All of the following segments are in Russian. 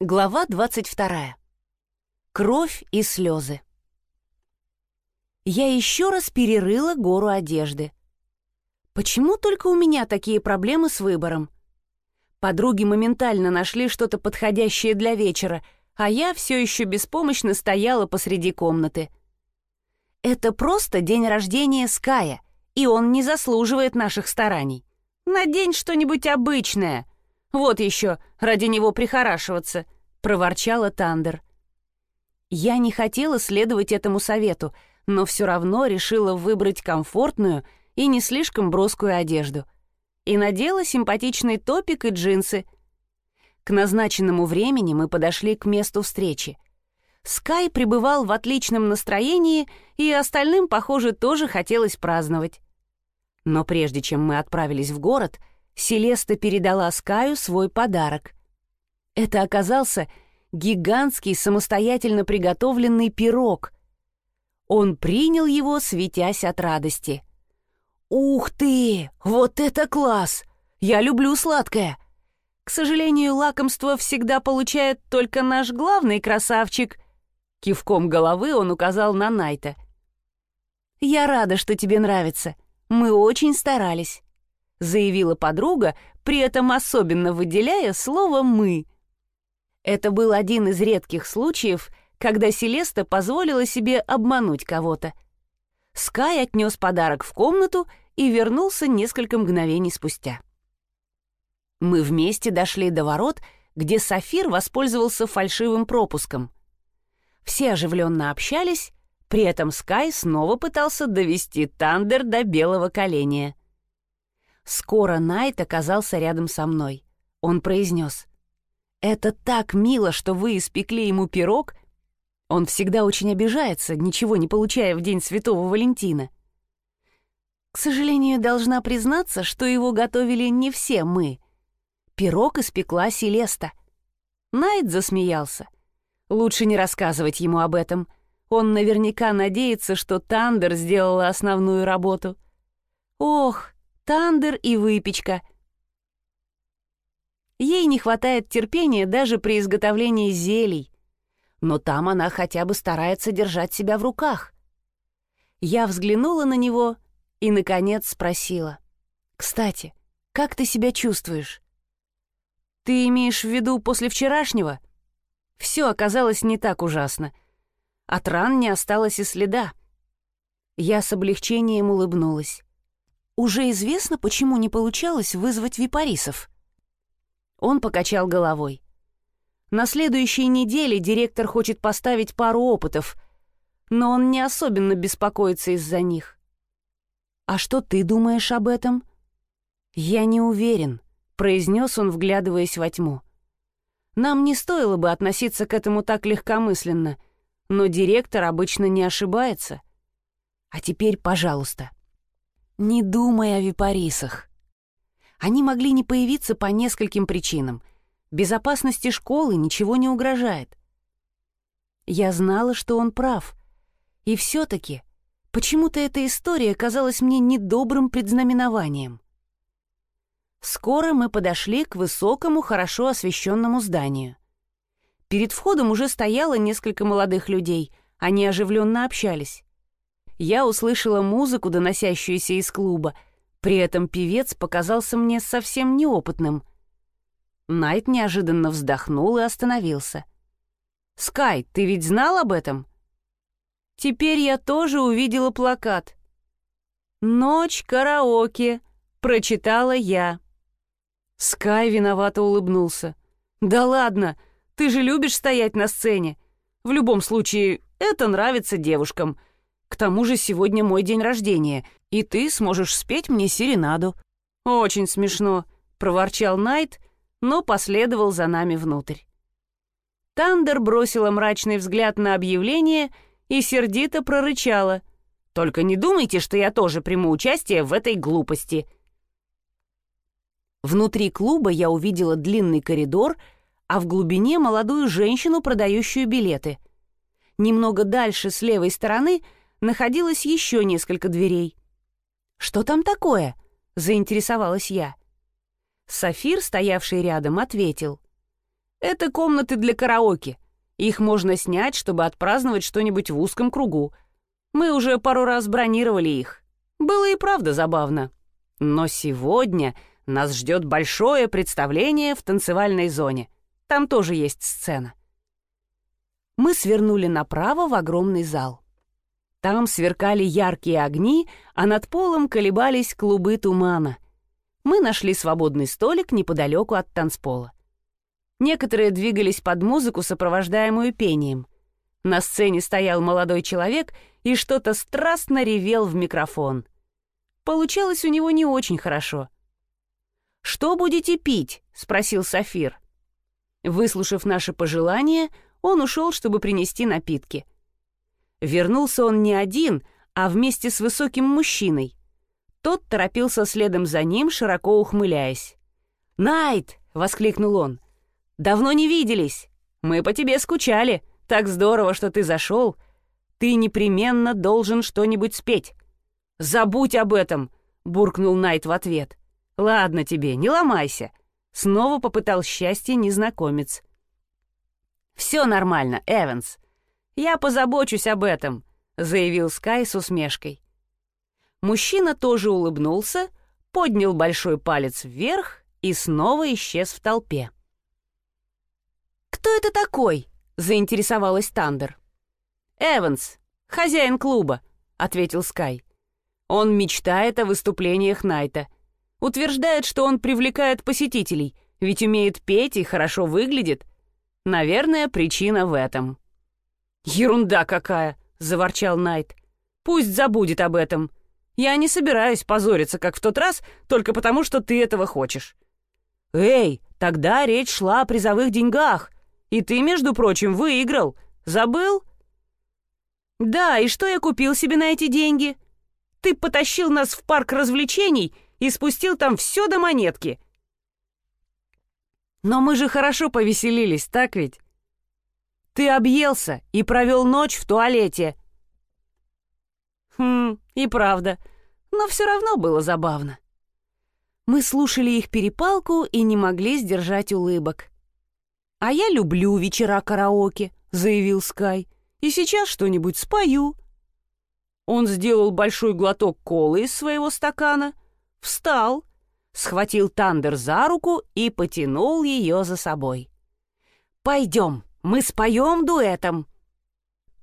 Глава 22. Кровь и слезы. Я еще раз перерыла гору одежды. Почему только у меня такие проблемы с выбором? Подруги моментально нашли что-то подходящее для вечера, а я все еще беспомощно стояла посреди комнаты. Это просто день рождения Ская, и он не заслуживает наших стараний. Надень что-нибудь обычное — вот еще ради него прихорашиваться», — проворчала Тандер. Я не хотела следовать этому совету, но все равно решила выбрать комфортную и не слишком броскую одежду. И надела симпатичный топик и джинсы. К назначенному времени мы подошли к месту встречи. Скай пребывал в отличном настроении, и остальным, похоже, тоже хотелось праздновать. Но прежде чем мы отправились в город — Селеста передала Скаю свой подарок. Это оказался гигантский самостоятельно приготовленный пирог. Он принял его, светясь от радости. «Ух ты! Вот это класс! Я люблю сладкое!» К сожалению, лакомство всегда получает только наш главный красавчик. Кивком головы он указал на Найта. «Я рада, что тебе нравится. Мы очень старались заявила подруга, при этом особенно выделяя слово «мы». Это был один из редких случаев, когда Селеста позволила себе обмануть кого-то. Скай отнес подарок в комнату и вернулся несколько мгновений спустя. Мы вместе дошли до ворот, где Сафир воспользовался фальшивым пропуском. Все оживленно общались, при этом Скай снова пытался довести Тандер до белого коленя. Скоро Найт оказался рядом со мной. Он произнес. «Это так мило, что вы испекли ему пирог. Он всегда очень обижается, ничего не получая в день Святого Валентина. К сожалению, должна признаться, что его готовили не все мы. Пирог испекла Селеста». Найт засмеялся. Лучше не рассказывать ему об этом. Он наверняка надеется, что Тандер сделала основную работу. Ох, тандер и выпечка. Ей не хватает терпения даже при изготовлении зелий, но там она хотя бы старается держать себя в руках. Я взглянула на него и, наконец, спросила. «Кстати, как ты себя чувствуешь?» «Ты имеешь в виду после вчерашнего?» Все оказалось не так ужасно. От ран не осталось и следа. Я с облегчением улыбнулась. Уже известно, почему не получалось вызвать випарисов. Он покачал головой. На следующей неделе директор хочет поставить пару опытов, но он не особенно беспокоится из-за них. «А что ты думаешь об этом?» «Я не уверен», — произнес он, вглядываясь во тьму. «Нам не стоило бы относиться к этому так легкомысленно, но директор обычно не ошибается. А теперь, пожалуйста, не думай о випарисах. Они могли не появиться по нескольким причинам. Безопасности школы ничего не угрожает. Я знала, что он прав. И все-таки почему-то эта история казалась мне недобрым предзнаменованием. Скоро мы подошли к высокому, хорошо освещенному зданию. Перед входом уже стояло несколько молодых людей, они оживленно общались я услышала музыку, доносящуюся из клуба. При этом певец показался мне совсем неопытным. Найт неожиданно вздохнул и остановился. «Скай, ты ведь знал об этом?» Теперь я тоже увидела плакат. «Ночь караоке», — прочитала я. Скай виновато улыбнулся. «Да ладно, ты же любишь стоять на сцене. В любом случае, это нравится девушкам. К тому же сегодня мой день рождения, и ты сможешь спеть мне серенаду». «Очень смешно», — проворчал Найт, но последовал за нами внутрь. Тандер бросила мрачный взгляд на объявление и сердито прорычала. «Только не думайте, что я тоже приму участие в этой глупости». Внутри клуба я увидела длинный коридор, а в глубине молодую женщину, продающую билеты. Немного дальше, с левой стороны — находилось еще несколько дверей. «Что там такое?» — заинтересовалась я. Сафир, стоявший рядом, ответил. Это комнаты для караоке. Их можно снять, чтобы отпраздновать что-нибудь в узком кругу. Мы уже пару раз бронировали их. Было и правда забавно. Но сегодня нас ждет большое представление в танцевальной зоне. Там тоже есть сцена. Мы свернули направо в огромный зал. Там сверкали яркие огни, а над полом колебались клубы тумана. Мы нашли свободный столик неподалеку от танцпола. Некоторые двигались под музыку, сопровождаемую пением. На сцене стоял молодой человек и что-то страстно ревел в микрофон. Получалось у него не очень хорошо. «Что будете пить?» — спросил Сафир. Выслушав наши пожелания, он ушел, чтобы принести напитки. Вернулся он не один, а вместе с высоким мужчиной. Тот торопился следом за ним, широко ухмыляясь. «Найт!» — воскликнул он. Давно не виделись. Мы по тебе скучали. Так здорово, что ты зашел. Ты непременно должен что-нибудь спеть. Забудь об этом, буркнул Найт в ответ. Ладно тебе, не ломайся. Снова попытал счастье незнакомец. Все нормально, Эванс. Я позабочусь об этом, заявил Скай с усмешкой. Мужчина тоже улыбнулся, поднял большой палец вверх и снова исчез в толпе. «Кто это такой?» — заинтересовалась Тандер. «Эванс, хозяин клуба», — ответил Скай. «Он мечтает о выступлениях Найта. Утверждает, что он привлекает посетителей, ведь умеет петь и хорошо выглядит. Наверное, причина в этом». «Ерунда какая!» — заворчал Найт. «Пусть забудет об этом. Я не собираюсь позориться, как в тот раз, только потому, что ты этого хочешь». «Эй, тогда речь шла о призовых деньгах. И ты, между прочим, выиграл. Забыл? Да, и что я купил себе на эти деньги? Ты потащил нас в парк развлечений и спустил там все до монетки. Но мы же хорошо повеселились, так ведь? Ты объелся и провел ночь в туалете. Хм, и правда. Но все равно было забавно. Мы слушали их перепалку и не могли сдержать улыбок. «А я люблю вечера караоке», — заявил Скай. «И сейчас что-нибудь спою». Он сделал большой глоток колы из своего стакана, встал, схватил Тандер за руку и потянул ее за собой. «Пойдем, мы споем дуэтом».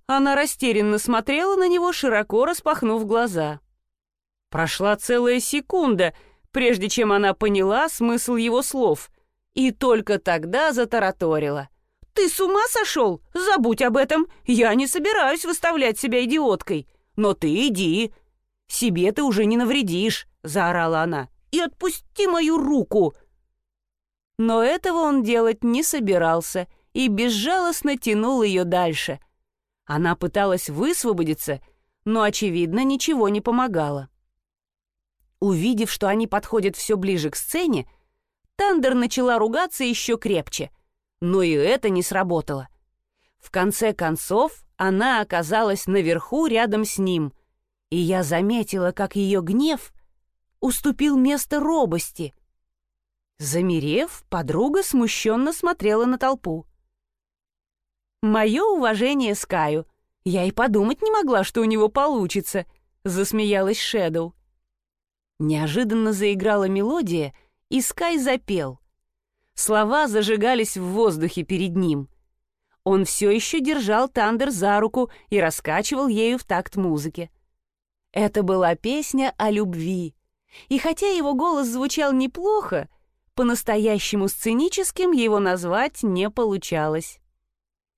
Она растерянно смотрела на него, широко распахнув глаза. Прошла целая секунда, прежде чем она поняла смысл его слов — и только тогда затараторила. «Ты с ума сошел? Забудь об этом. Я не собираюсь выставлять себя идиоткой. Но ты иди. Себе ты уже не навредишь», — заорала она. «И отпусти мою руку!» Но этого он делать не собирался и безжалостно тянул ее дальше. Она пыталась высвободиться, но, очевидно, ничего не помогало. Увидев, что они подходят все ближе к сцене, Тандер начала ругаться еще крепче. Но и это не сработало. В конце концов, она оказалась наверху рядом с ним, и я заметила, как ее гнев уступил место робости. Замерев, подруга смущенно смотрела на толпу. «Мое уважение Скаю. Я и подумать не могла, что у него получится», — засмеялась Шэдоу. Неожиданно заиграла мелодия, и Скай запел. Слова зажигались в воздухе перед ним. Он все еще держал Тандер за руку и раскачивал ею в такт музыки. Это была песня о любви. И хотя его голос звучал неплохо, по-настоящему сценическим его назвать не получалось.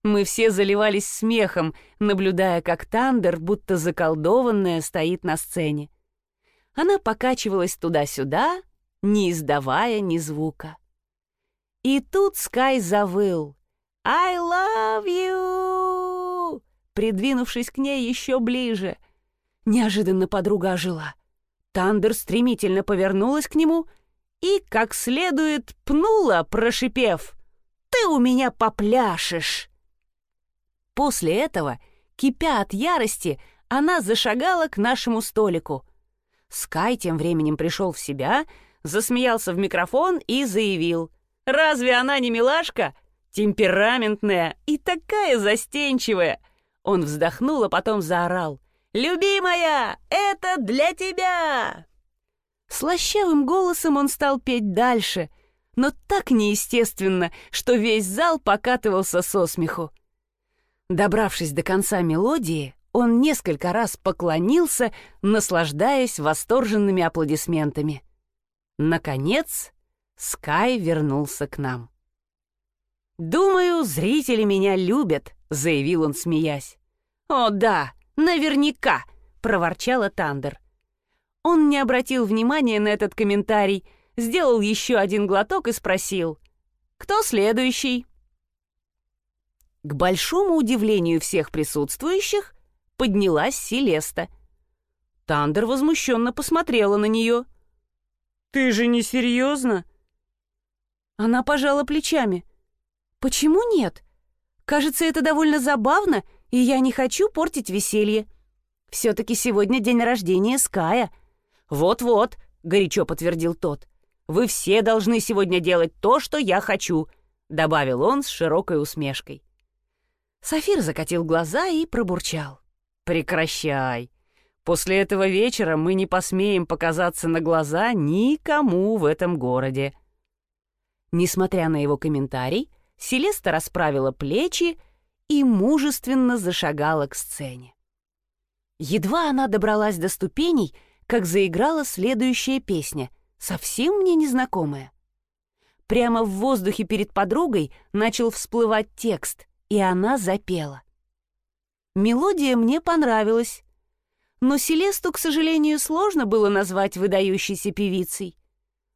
Мы все заливались смехом, наблюдая, как Тандер, будто заколдованная, стоит на сцене. Она покачивалась туда-сюда, не издавая ни звука. И тут Скай завыл. «I love you!» Придвинувшись к ней еще ближе. Неожиданно подруга ожила. Тандер стремительно повернулась к нему и, как следует, пнула, прошипев «Ты у меня попляшешь!» После этого, кипя от ярости, она зашагала к нашему столику. Скай тем временем пришел в себя — засмеялся в микрофон и заявил. «Разве она не милашка? Темпераментная и такая застенчивая. Он вздохнул, а потом заорал. «Любимая, это для тебя!» Слащавым голосом он стал петь дальше, но так неестественно, что весь зал покатывался со смеху. Добравшись до конца мелодии, он несколько раз поклонился, наслаждаясь восторженными аплодисментами. Наконец, Скай вернулся к нам. «Думаю, зрители меня любят», — заявил он, смеясь. «О да, наверняка», — проворчала Тандер. Он не обратил внимания на этот комментарий, сделал еще один глоток и спросил. «Кто следующий?» К большому удивлению всех присутствующих поднялась Селеста. Тандер возмущенно посмотрела на нее. «Ты же не серьезно?» Она пожала плечами. «Почему нет? Кажется, это довольно забавно, и я не хочу портить веселье. Все-таки сегодня день рождения Ская». «Вот-вот», — горячо подтвердил тот. «Вы все должны сегодня делать то, что я хочу», — добавил он с широкой усмешкой. Сафир закатил глаза и пробурчал. «Прекращай. После этого вечера мы не посмеем показаться на глаза никому в этом городе». Несмотря на его комментарий, Селеста расправила плечи и мужественно зашагала к сцене. Едва она добралась до ступеней, как заиграла следующая песня, совсем мне незнакомая. Прямо в воздухе перед подругой начал всплывать текст, и она запела. Мелодия мне понравилась, но Селесту, к сожалению, сложно было назвать выдающейся певицей.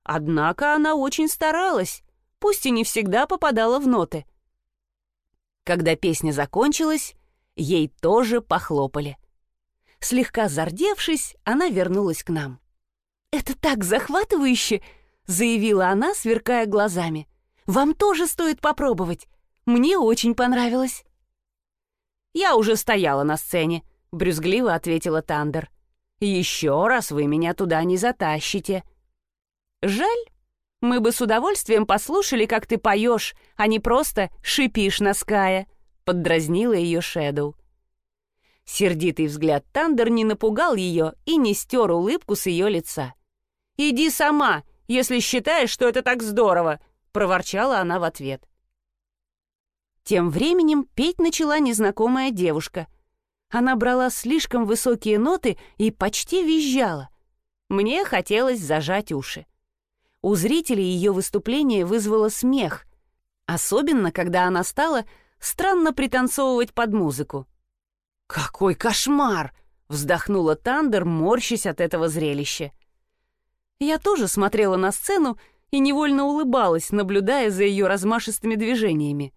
Однако она очень старалась, пусть и не всегда попадала в ноты. Когда песня закончилась, ей тоже похлопали. Слегка зардевшись, она вернулась к нам. «Это так захватывающе!» — заявила она, сверкая глазами. «Вам тоже стоит попробовать. Мне очень понравилось». «Я уже стояла на сцене», — брюзгливо ответила Тандер. «Еще раз вы меня туда не затащите». «Жаль. Мы бы с удовольствием послушали, как ты поешь, а не просто шипишь на Ская», — поддразнила ее Шэдоу. Сердитый взгляд Тандер не напугал ее и не стер улыбку с ее лица. «Иди сама, если считаешь, что это так здорово», — проворчала она в ответ. Тем временем петь начала незнакомая девушка. Она брала слишком высокие ноты и почти визжала. Мне хотелось зажать уши. У зрителей ее выступление вызвало смех, особенно когда она стала странно пританцовывать под музыку. «Какой кошмар!» — вздохнула Тандер, морщась от этого зрелища. Я тоже смотрела на сцену и невольно улыбалась, наблюдая за ее размашистыми движениями.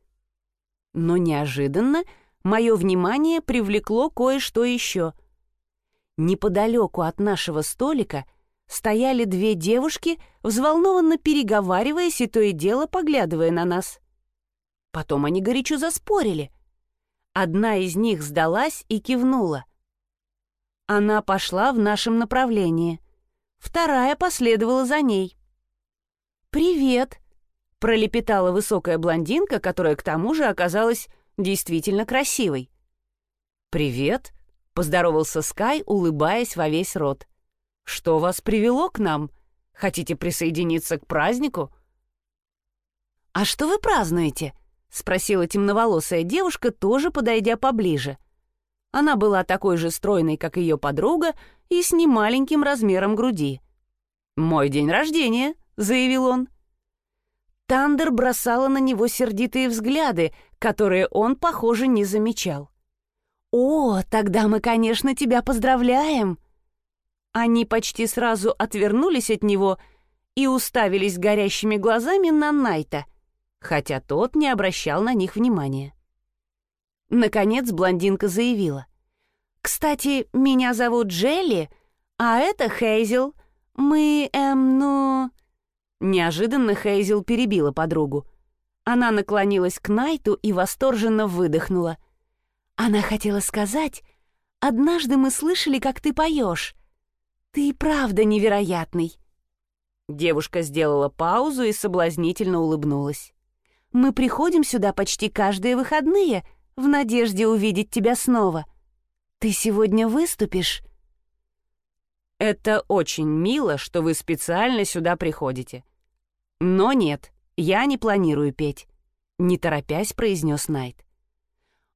Но неожиданно мое внимание привлекло кое-что еще. Неподалеку от нашего столика стояли две девушки, взволнованно переговариваясь и то и дело поглядывая на нас. Потом они горячо заспорили. Одна из них сдалась и кивнула. Она пошла в нашем направлении. Вторая последовала за ней. «Привет!» Пролепетала высокая блондинка, которая к тому же оказалась действительно красивой. «Привет», — поздоровался Скай, улыбаясь во весь рот. «Что вас привело к нам? Хотите присоединиться к празднику?» «А что вы празднуете?» — спросила темноволосая девушка, тоже подойдя поближе. Она была такой же стройной, как ее подруга, и с немаленьким размером груди. «Мой день рождения», — заявил он. Тандер бросала на него сердитые взгляды, которые он, похоже, не замечал. «О, тогда мы, конечно, тебя поздравляем!» Они почти сразу отвернулись от него и уставились горящими глазами на Найта, хотя тот не обращал на них внимания. Наконец блондинка заявила. «Кстати, меня зовут Джелли, а это Хейзел. Мы, эм, ну...» Неожиданно Хейзел перебила подругу. Она наклонилась к Найту и восторженно выдохнула. Она хотела сказать, «Однажды мы слышали, как ты поешь. Ты и правда невероятный». Девушка сделала паузу и соблазнительно улыбнулась. Мы приходим сюда почти каждые выходные в надежде увидеть тебя снова. Ты сегодня выступишь?» «Это очень мило, что вы специально сюда приходите. Но нет, я не планирую петь», — не торопясь произнес Найт.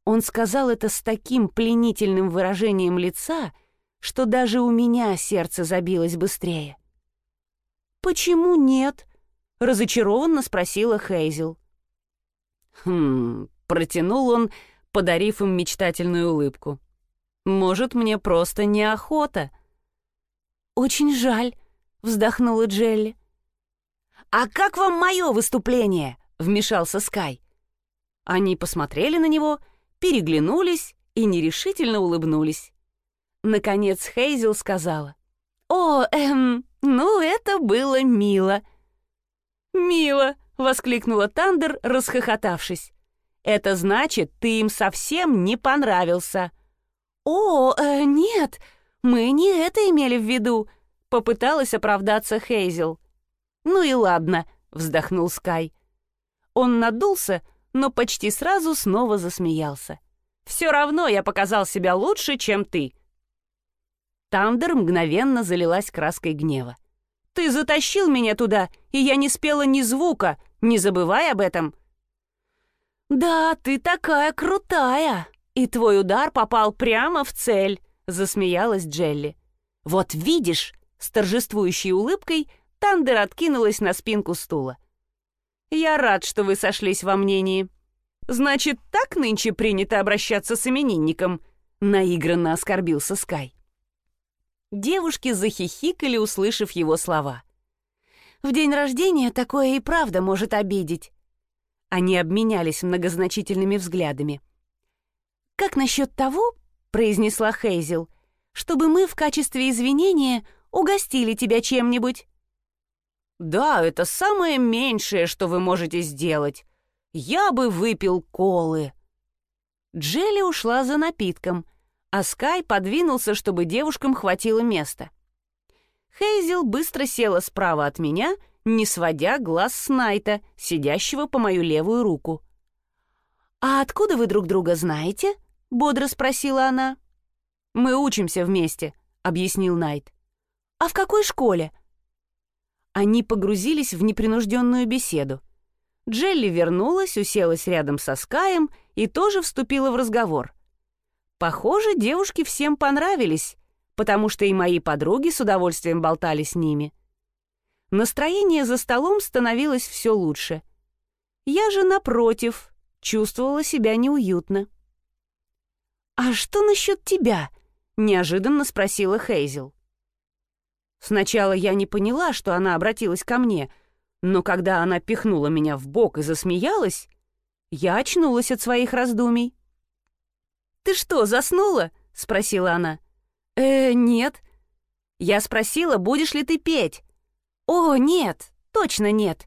Он сказал это с таким пленительным выражением лица, что даже у меня сердце забилось быстрее. «Почему нет?» — разочарованно спросила Хейзел. «Хм...» — протянул он, подарив им мечтательную улыбку. «Может, мне просто неохота?» «Очень жаль», — вздохнула Джелли. «А как вам мое выступление?» — вмешался Скай. Они посмотрели на него — переглянулись и нерешительно улыбнулись. Наконец Хейзел сказала. «О, эм, ну это было мило». «Мило!» — воскликнула Тандер, расхохотавшись. «Это значит, ты им совсем не понравился». «О, э, нет, мы не это имели в виду», — попыталась оправдаться Хейзел. «Ну и ладно», — вздохнул Скай. Он надулся, но почти сразу снова засмеялся. «Все равно я показал себя лучше, чем ты». Тандер мгновенно залилась краской гнева. «Ты затащил меня туда, и я не спела ни звука, не забывай об этом». «Да, ты такая крутая, и твой удар попал прямо в цель», — засмеялась Джелли. «Вот видишь», — с торжествующей улыбкой Тандер откинулась на спинку стула. Я рад, что вы сошлись во мнении. Значит, так нынче принято обращаться с именинником?» Наигранно оскорбился Скай. Девушки захихикали, услышав его слова. «В день рождения такое и правда может обидеть». Они обменялись многозначительными взглядами. «Как насчет того, — произнесла Хейзел, — чтобы мы в качестве извинения угостили тебя чем-нибудь?» «Да, это самое меньшее, что вы можете сделать. Я бы выпил колы». Джелли ушла за напитком, а Скай подвинулся, чтобы девушкам хватило места. Хейзел быстро села справа от меня, не сводя глаз с Найта, сидящего по мою левую руку. «А откуда вы друг друга знаете?» — бодро спросила она. «Мы учимся вместе», — объяснил Найт. «А в какой школе?» Они погрузились в непринужденную беседу. Джелли вернулась, уселась рядом со Скаем и тоже вступила в разговор. Похоже, девушки всем понравились, потому что и мои подруги с удовольствием болтали с ними. Настроение за столом становилось все лучше. Я же, напротив, чувствовала себя неуютно. «А что насчет тебя?» — неожиданно спросила Хейзел. Сначала я не поняла, что она обратилась ко мне, но когда она пихнула меня в бок и засмеялась, я очнулась от своих раздумий. «Ты что, заснула?» — спросила она. «Э, нет». Я спросила, будешь ли ты петь. «О, нет, точно нет».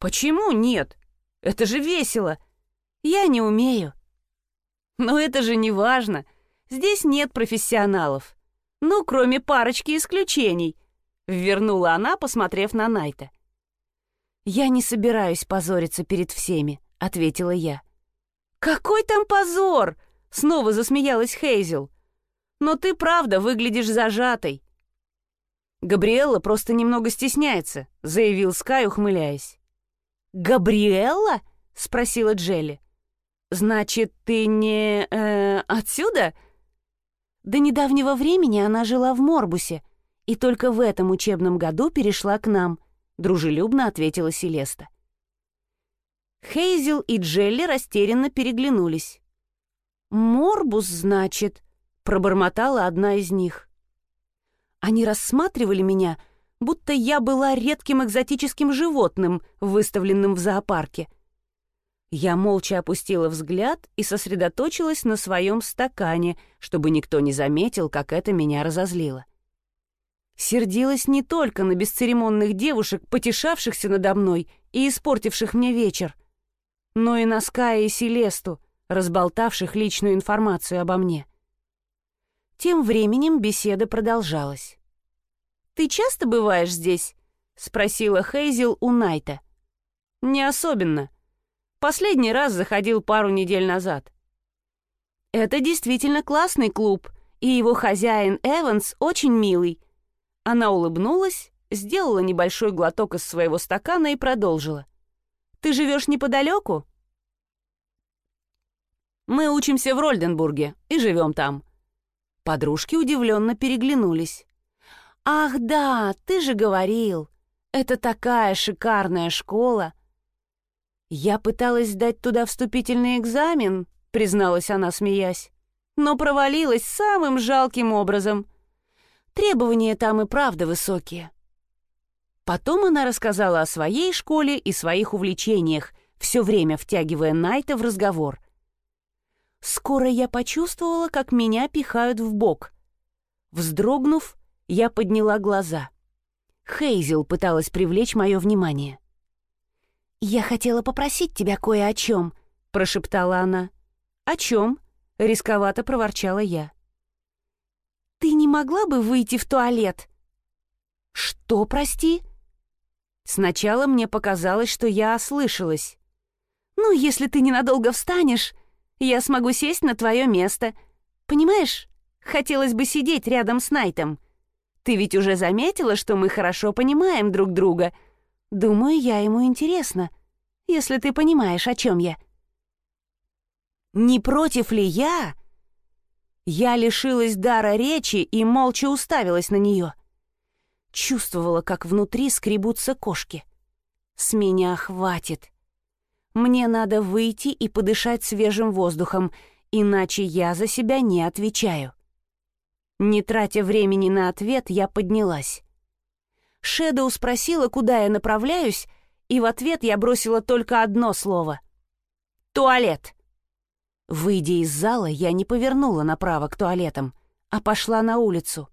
«Почему нет? Это же весело». «Я не умею». «Но это же не важно. Здесь нет профессионалов. «Ну, кроме парочки исключений», — вернула она, посмотрев на Найта. «Я не собираюсь позориться перед всеми», — ответила я. «Какой там позор!» — снова засмеялась Хейзел. «Но ты правда выглядишь зажатой». «Габриэлла просто немного стесняется», — заявил Скай, ухмыляясь. «Габриэлла?» — спросила Джелли. «Значит, ты не... Э, отсюда?» До недавнего времени она жила в Морбусе и только в этом учебном году перешла к нам, дружелюбно ответила Селеста. Хейзел и Джелли растерянно переглянулись. «Морбус, значит», — пробормотала одна из них. Они рассматривали меня, будто я была редким экзотическим животным, выставленным в зоопарке — я молча опустила взгляд и сосредоточилась на своем стакане, чтобы никто не заметил, как это меня разозлило. Сердилась не только на бесцеремонных девушек, потешавшихся надо мной и испортивших мне вечер, но и на Ская и Селесту, разболтавших личную информацию обо мне. Тем временем беседа продолжалась. «Ты часто бываешь здесь?» — спросила Хейзел у Найта. «Не особенно. Последний раз заходил пару недель назад. Это действительно классный клуб, и его хозяин Эванс очень милый. Она улыбнулась, сделала небольшой глоток из своего стакана и продолжила. «Ты живешь неподалеку?» «Мы учимся в Рольденбурге и живем там». Подружки удивленно переглянулись. «Ах да, ты же говорил, это такая шикарная школа!» «Я пыталась сдать туда вступительный экзамен», — призналась она, смеясь, «но провалилась самым жалким образом. Требования там и правда высокие». Потом она рассказала о своей школе и своих увлечениях, все время втягивая Найта в разговор. Скоро я почувствовала, как меня пихают в бок. Вздрогнув, я подняла глаза. Хейзел пыталась привлечь мое внимание. «Я хотела попросить тебя кое о чем», — прошептала она. «О чем?» — рисковато проворчала я. «Ты не могла бы выйти в туалет?» «Что, прости?» Сначала мне показалось, что я ослышалась. «Ну, если ты ненадолго встанешь, я смогу сесть на твое место. Понимаешь, хотелось бы сидеть рядом с Найтом. Ты ведь уже заметила, что мы хорошо понимаем друг друга. Думаю, я ему интересна, если ты понимаешь, о чем я. Не против ли я? Я лишилась дара речи и молча уставилась на нее. Чувствовала, как внутри скребутся кошки. С меня хватит. Мне надо выйти и подышать свежим воздухом, иначе я за себя не отвечаю. Не тратя времени на ответ, я поднялась. Шэдоу спросила, куда я направляюсь, и в ответ я бросила только одно слово. «Туалет!» Выйдя из зала, я не повернула направо к туалетам, а пошла на улицу.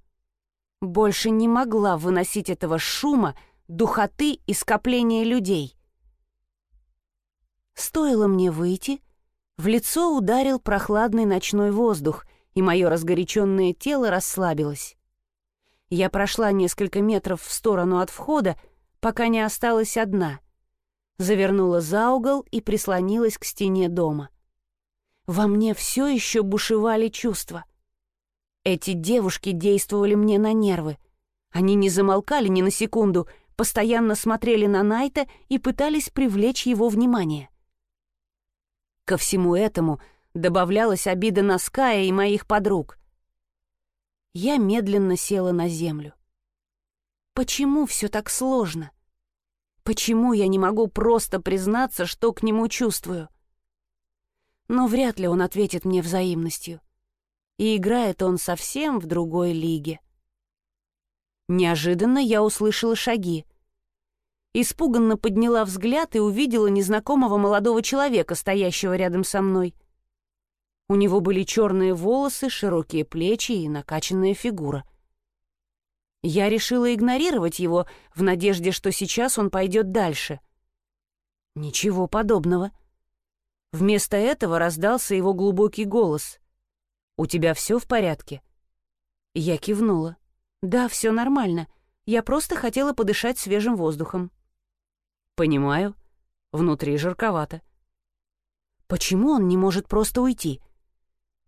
Больше не могла выносить этого шума, духоты и скопления людей. Стоило мне выйти, в лицо ударил прохладный ночной воздух, и мое разгоряченное тело расслабилось. Я прошла несколько метров в сторону от входа, пока не осталась одна. Завернула за угол и прислонилась к стене дома. Во мне все еще бушевали чувства. Эти девушки действовали мне на нервы. Они не замолкали ни на секунду, постоянно смотрели на Найта и пытались привлечь его внимание. Ко всему этому добавлялась обида на Ская и моих подруг. Я медленно села на землю. Почему все так сложно? Почему я не могу просто признаться, что к нему чувствую? Но вряд ли он ответит мне взаимностью. И играет он совсем в другой лиге. Неожиданно я услышала шаги. Испуганно подняла взгляд и увидела незнакомого молодого человека, стоящего рядом со мной. У него были черные волосы, широкие плечи и накачанная фигура. Я решила игнорировать его в надежде, что сейчас он пойдет дальше. Ничего подобного. Вместо этого раздался его глубокий голос. «У тебя все в порядке?» Я кивнула. «Да, все нормально. Я просто хотела подышать свежим воздухом». «Понимаю. Внутри жарковато». «Почему он не может просто уйти?»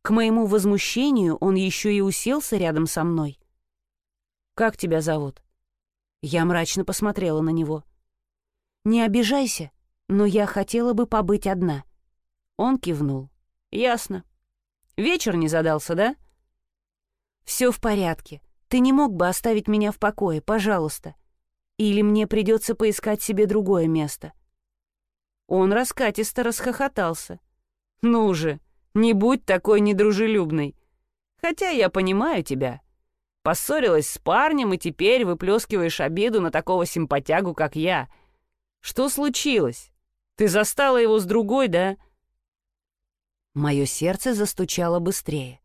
К моему возмущению он еще и уселся рядом со мной. «Как тебя зовут?» Я мрачно посмотрела на него. «Не обижайся, но я хотела бы побыть одна». Он кивнул. «Ясно. Вечер не задался, да?» «Все в порядке. Ты не мог бы оставить меня в покое, пожалуйста. Или мне придется поискать себе другое место». Он раскатисто расхохотался. «Ну же, не будь такой недружелюбной. Хотя я понимаю тебя. Поссорилась с парнем и теперь выплескиваешь обиду на такого симпатягу, как я. Что случилось? Ты застала его с другой, да?» Мое сердце застучало быстрее.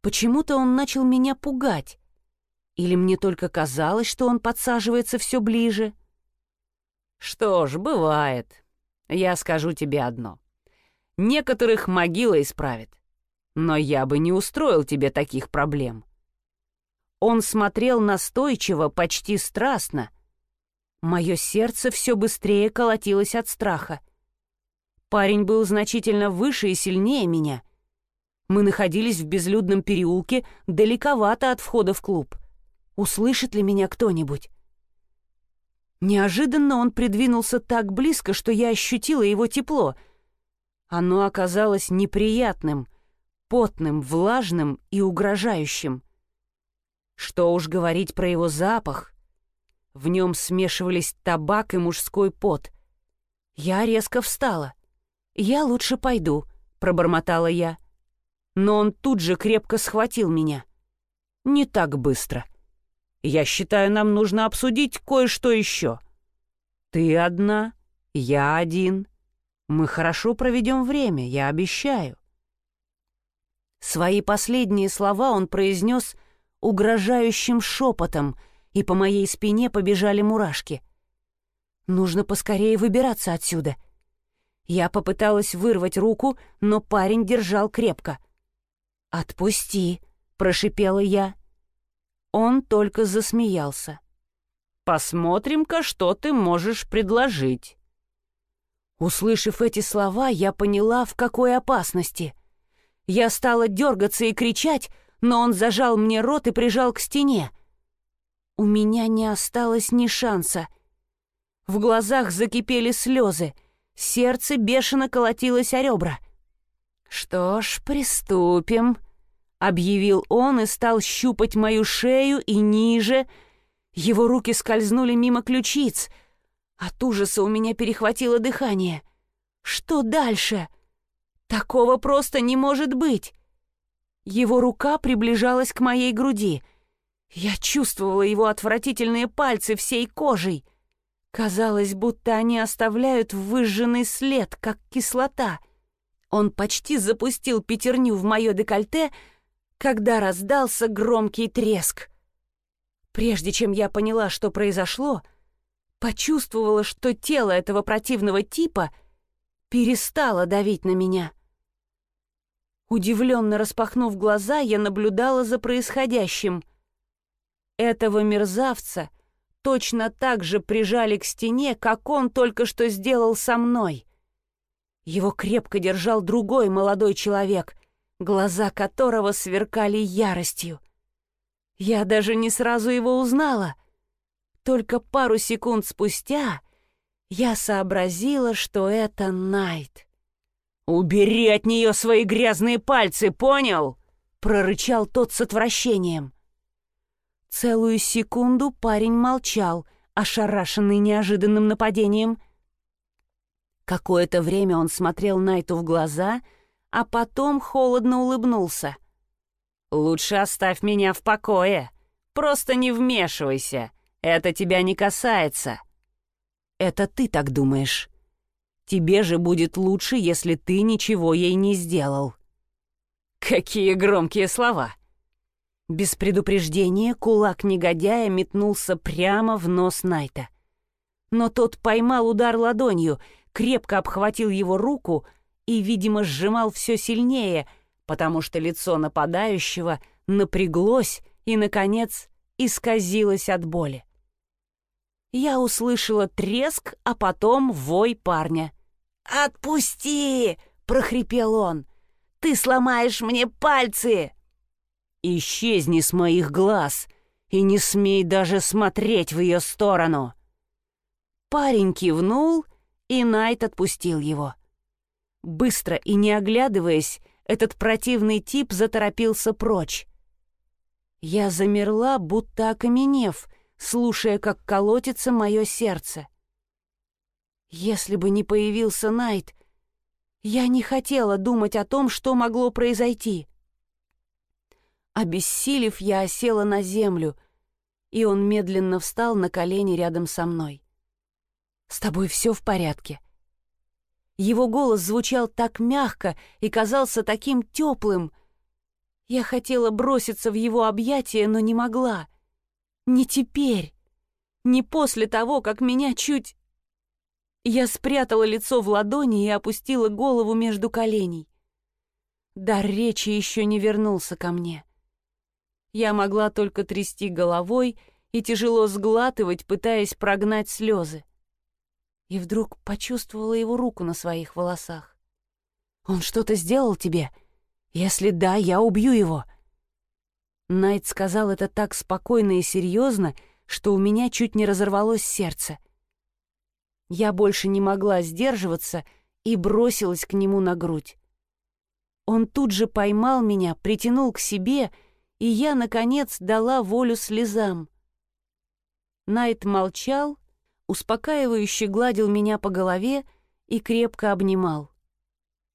Почему-то он начал меня пугать. Или мне только казалось, что он подсаживается все ближе? Что ж, бывает. Я скажу тебе одно. Некоторых могила исправит. Но я бы не устроил тебе таких проблем. Он смотрел настойчиво, почти страстно. Мое сердце все быстрее колотилось от страха. Парень был значительно выше и сильнее меня. Мы находились в безлюдном переулке, далековато от входа в клуб. Услышит ли меня кто-нибудь? Неожиданно он придвинулся так близко, что я ощутила его тепло. Оно оказалось неприятным, потным, влажным и угрожающим. Что уж говорить про его запах. В нем смешивались табак и мужской пот. Я резко встала. «Я лучше пойду», — пробормотала я. Но он тут же крепко схватил меня. «Не так быстро. Я считаю, нам нужно обсудить кое-что еще. Ты одна, я один. Мы хорошо проведем время, я обещаю». Свои последние слова он произнес угрожающим шепотом, и по моей спине побежали мурашки. Нужно поскорее выбираться отсюда. Я попыталась вырвать руку, но парень держал крепко. «Отпусти», — прошипела я. Он только засмеялся. «Посмотрим-ка, что ты можешь предложить». Услышав эти слова, я поняла, в какой опасности. Я стала дергаться и кричать, но он зажал мне рот и прижал к стене. У меня не осталось ни шанса. В глазах закипели слезы, сердце бешено колотилось о ребра. «Что ж, приступим», — объявил он и стал щупать мою шею и ниже. Его руки скользнули мимо ключиц. От ужаса у меня перехватило дыхание. «Что дальше?» «Такого просто не может быть!» Его рука приближалась к моей груди. Я чувствовала его отвратительные пальцы всей кожей. Казалось, будто они оставляют выжженный след, как кислота. Он почти запустил пятерню в мое декольте, когда раздался громкий треск. Прежде чем я поняла, что произошло, почувствовала, что тело этого противного типа перестало давить на меня. Удивленно распахнув глаза, я наблюдала за происходящим. Этого мерзавца точно так же прижали к стене, как он только что сделал со мной. Его крепко держал другой молодой человек, глаза которого сверкали яростью. Я даже не сразу его узнала. Только пару секунд спустя я сообразила, что это Найт. «Убери от нее свои грязные пальцы, понял?» — прорычал тот с отвращением. Целую секунду парень молчал, ошарашенный неожиданным нападением. Какое-то время он смотрел Найту в глаза, а потом холодно улыбнулся. «Лучше оставь меня в покое. Просто не вмешивайся. Это тебя не касается». «Это ты так думаешь?» Тебе же будет лучше, если ты ничего ей не сделал». Какие громкие слова! Без предупреждения кулак негодяя метнулся прямо в нос Найта. Но тот поймал удар ладонью, крепко обхватил его руку и, видимо, сжимал все сильнее, потому что лицо нападающего напряглось и, наконец, исказилось от боли. Я услышала треск, а потом вой парня — «Отпусти!» — прохрипел он. «Ты сломаешь мне пальцы!» «Исчезни с моих глаз и не смей даже смотреть в ее сторону!» Парень кивнул, и Найт отпустил его. Быстро и не оглядываясь, этот противный тип заторопился прочь. Я замерла, будто окаменев, слушая, как колотится мое сердце. Если бы не появился Найт, я не хотела думать о том, что могло произойти. Обессилев, я осела на землю, и он медленно встал на колени рядом со мной. «С тобой все в порядке?» Его голос звучал так мягко и казался таким теплым. Я хотела броситься в его объятия, но не могла. Не теперь. Не после того, как меня чуть... Я спрятала лицо в ладони и опустила голову между коленей. Дар речи еще не вернулся ко мне. Я могла только трясти головой и тяжело сглатывать, пытаясь прогнать слезы. и вдруг почувствовала его руку на своих волосах. «Он что-то сделал тебе? Если да, я убью его!» Найт сказал это так спокойно и серьезно, что у меня чуть не разорвалось сердце. Я больше не могла сдерживаться и бросилась к нему на грудь. Он тут же поймал меня, притянул к себе, и я, наконец, дала волю слезам. Найт молчал, успокаивающе гладил меня по голове и крепко обнимал.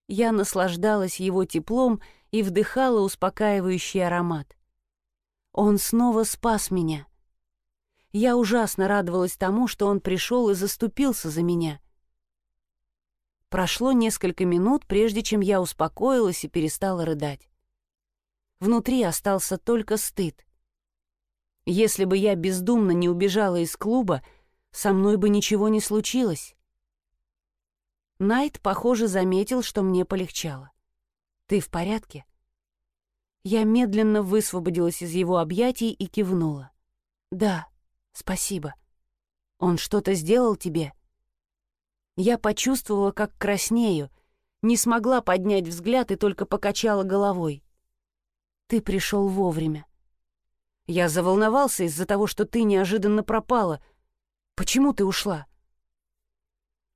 Я наслаждалась его теплом и вдыхала успокаивающий аромат. Он снова спас меня. Я ужасно радовалась тому, что он пришел и заступился за меня. Прошло несколько минут, прежде чем я успокоилась и перестала рыдать. Внутри остался только стыд. Если бы я бездумно не убежала из клуба, со мной бы ничего не случилось. Найт, похоже, заметил, что мне полегчало. «Ты в порядке?» Я медленно высвободилась из его объятий и кивнула. «Да, спасибо. Он что-то сделал тебе?» Я почувствовала, как краснею, не смогла поднять взгляд и только покачала головой. «Ты пришел вовремя. Я заволновался из-за того, что ты неожиданно пропала. Почему ты ушла?»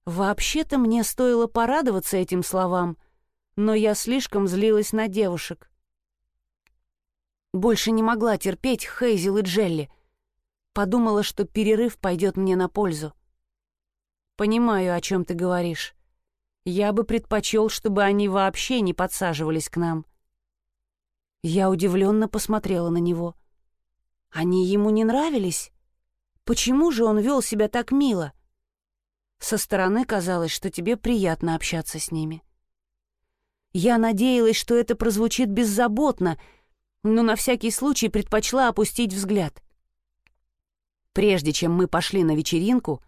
Вообще-то мне стоило порадоваться этим словам, но я слишком злилась на девушек. Больше не могла терпеть Хейзел и Джелли. Подумала, что перерыв пойдет мне на пользу. Понимаю, о чем ты говоришь. Я бы предпочел, чтобы они вообще не подсаживались к нам. Я удивленно посмотрела на него. Они ему не нравились? Почему же он вел себя так мило? Со стороны казалось, что тебе приятно общаться с ними. Я надеялась, что это прозвучит беззаботно, но на всякий случай предпочла опустить взгляд. Прежде чем мы пошли на вечеринку,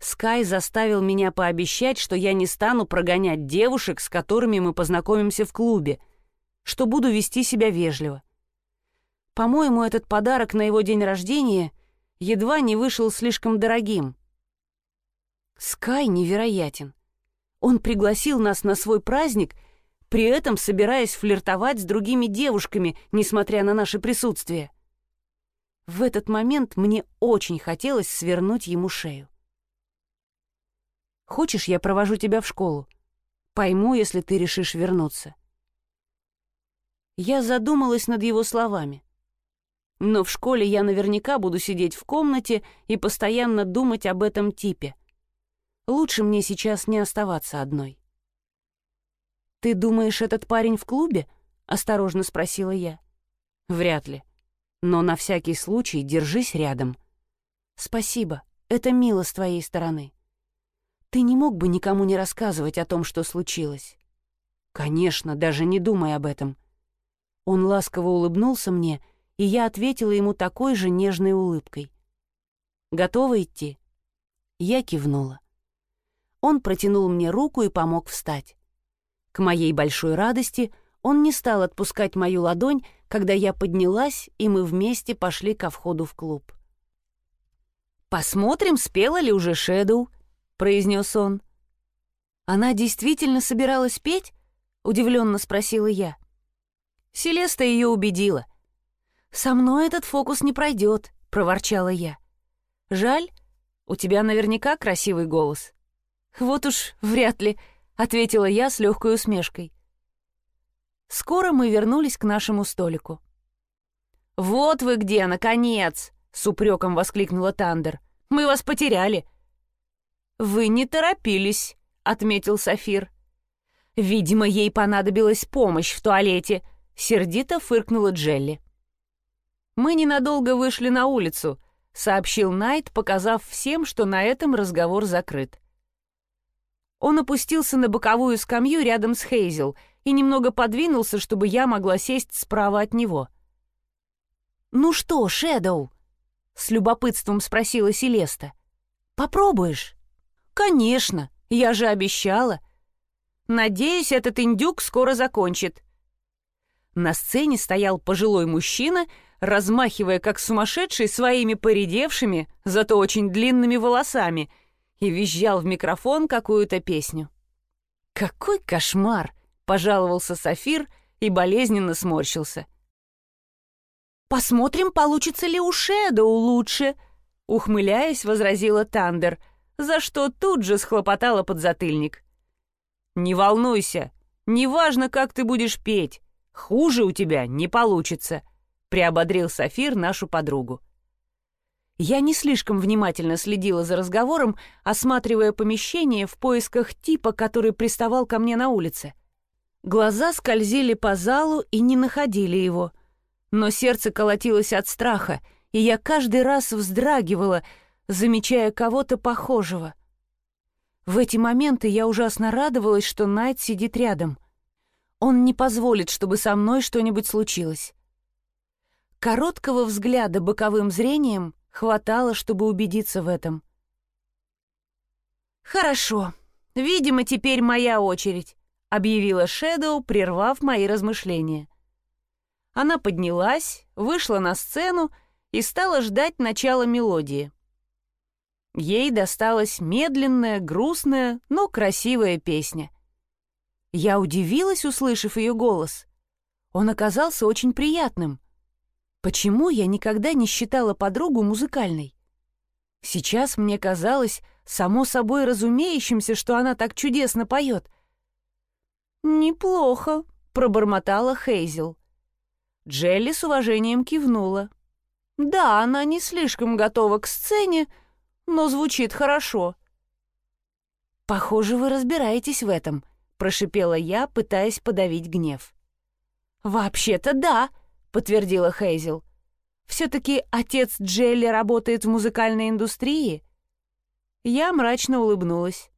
Скай заставил меня пообещать, что я не стану прогонять девушек, с которыми мы познакомимся в клубе, что буду вести себя вежливо. По-моему, этот подарок на его день рождения едва не вышел слишком дорогим. Скай невероятен. Он пригласил нас на свой праздник, при этом собираясь флиртовать с другими девушками, несмотря на наше присутствие. В этот момент мне очень хотелось свернуть ему шею. Хочешь, я провожу тебя в школу? Пойму, если ты решишь вернуться». Я задумалась над его словами. Но в школе я наверняка буду сидеть в комнате и постоянно думать об этом типе. Лучше мне сейчас не оставаться одной. «Ты думаешь, этот парень в клубе?» — осторожно спросила я. «Вряд ли. Но на всякий случай держись рядом». «Спасибо. Это мило с твоей стороны». Ты не мог бы никому не рассказывать о том, что случилось?» «Конечно, даже не думай об этом». Он ласково улыбнулся мне, и я ответила ему такой же нежной улыбкой. «Готова идти?» Я кивнула. Он протянул мне руку и помог встать. К моей большой радости он не стал отпускать мою ладонь, когда я поднялась, и мы вместе пошли ко входу в клуб. «Посмотрим, спела ли уже Шэдоу», произнес он. «Она действительно собиралась петь?» — удивленно спросила я. Селеста ее убедила. «Со мной этот фокус не пройдет», — проворчала я. «Жаль, у тебя наверняка красивый голос». «Вот уж вряд ли», — ответила я с легкой усмешкой. Скоро мы вернулись к нашему столику. «Вот вы где, наконец!» — с упреком воскликнула Тандер. «Мы вас потеряли. «Вы не торопились», — отметил Сафир. «Видимо, ей понадобилась помощь в туалете», — сердито фыркнула Джелли. «Мы ненадолго вышли на улицу», — сообщил Найт, показав всем, что на этом разговор закрыт. Он опустился на боковую скамью рядом с Хейзел и немного подвинулся, чтобы я могла сесть справа от него. «Ну что, Шэдоу?» — с любопытством спросила Селеста. «Попробуешь?» «Конечно, я же обещала. Надеюсь, этот индюк скоро закончит». На сцене стоял пожилой мужчина, размахивая как сумасшедший своими поредевшими, зато очень длинными волосами, и визжал в микрофон какую-то песню. «Какой кошмар!» — пожаловался Сафир и болезненно сморщился. «Посмотрим, получится ли у Шэдоу лучше», — ухмыляясь, возразила Тандер, за что тут же схлопотала подзатыльник. «Не волнуйся, неважно, как ты будешь петь, хуже у тебя не получится», — приободрил Сафир нашу подругу. Я не слишком внимательно следила за разговором, осматривая помещение в поисках типа, который приставал ко мне на улице. Глаза скользили по залу и не находили его. Но сердце колотилось от страха, и я каждый раз вздрагивала, замечая кого-то похожего. В эти моменты я ужасно радовалась, что Найт сидит рядом. Он не позволит, чтобы со мной что-нибудь случилось. Короткого взгляда боковым зрением хватало, чтобы убедиться в этом. «Хорошо. Видимо, теперь моя очередь», — объявила Шэдоу, прервав мои размышления. Она поднялась, вышла на сцену и стала ждать начала мелодии. Ей досталась медленная, грустная, но красивая песня. Я удивилась, услышав ее голос. Он оказался очень приятным — Почему я никогда не считала подругу музыкальной? Сейчас мне казалось само собой разумеющимся, что она так чудесно поет. «Неплохо», — пробормотала Хейзел. Джелли с уважением кивнула. «Да, она не слишком готова к сцене, но звучит хорошо». «Похоже, вы разбираетесь в этом», — прошипела я, пытаясь подавить гнев. «Вообще-то да», — подтвердила Хейзел. «Все-таки отец Джелли работает в музыкальной индустрии?» Я мрачно улыбнулась.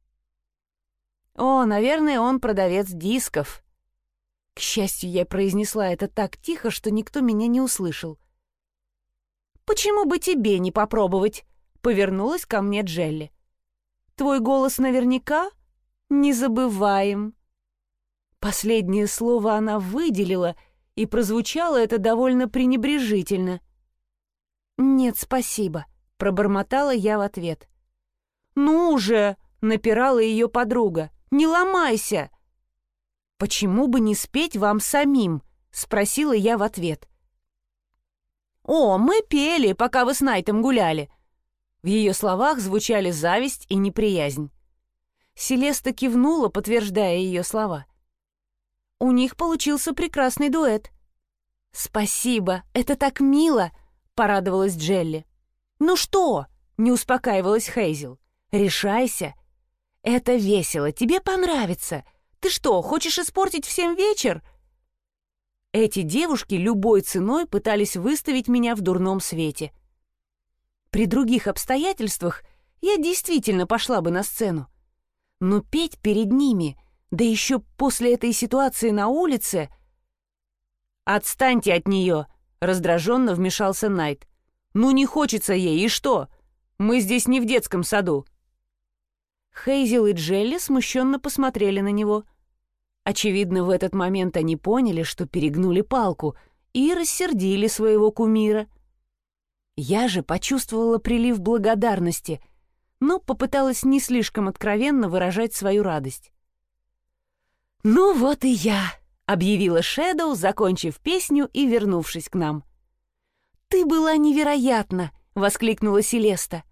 «О, наверное, он продавец дисков». К счастью, я произнесла это так тихо, что никто меня не услышал. «Почему бы тебе не попробовать?» — повернулась ко мне Джелли. «Твой голос наверняка не забываем». Последнее слово она выделила — и прозвучало это довольно пренебрежительно. «Нет, спасибо», — пробормотала я в ответ. «Ну же!» — напирала ее подруга. «Не ломайся!» «Почему бы не спеть вам самим?» — спросила я в ответ. «О, мы пели, пока вы с Найтом гуляли!» В ее словах звучали зависть и неприязнь. Селеста кивнула, подтверждая ее слова. У них получился прекрасный дуэт». «Спасибо, это так мило!» — порадовалась Джелли. «Ну что?» — не успокаивалась Хейзел. «Решайся. Это весело, тебе понравится. Ты что, хочешь испортить всем вечер?» Эти девушки любой ценой пытались выставить меня в дурном свете. При других обстоятельствах я действительно пошла бы на сцену. Но петь перед ними — да еще после этой ситуации на улице... «Отстаньте от нее!» — раздраженно вмешался Найт. «Ну не хочется ей, и что? Мы здесь не в детском саду». Хейзел и Джелли смущенно посмотрели на него. Очевидно, в этот момент они поняли, что перегнули палку и рассердили своего кумира. Я же почувствовала прилив благодарности, но попыталась не слишком откровенно выражать свою радость. «Ну вот и я», — объявила Шэдоу, закончив песню и вернувшись к нам. «Ты была невероятна!» — воскликнула Селеста.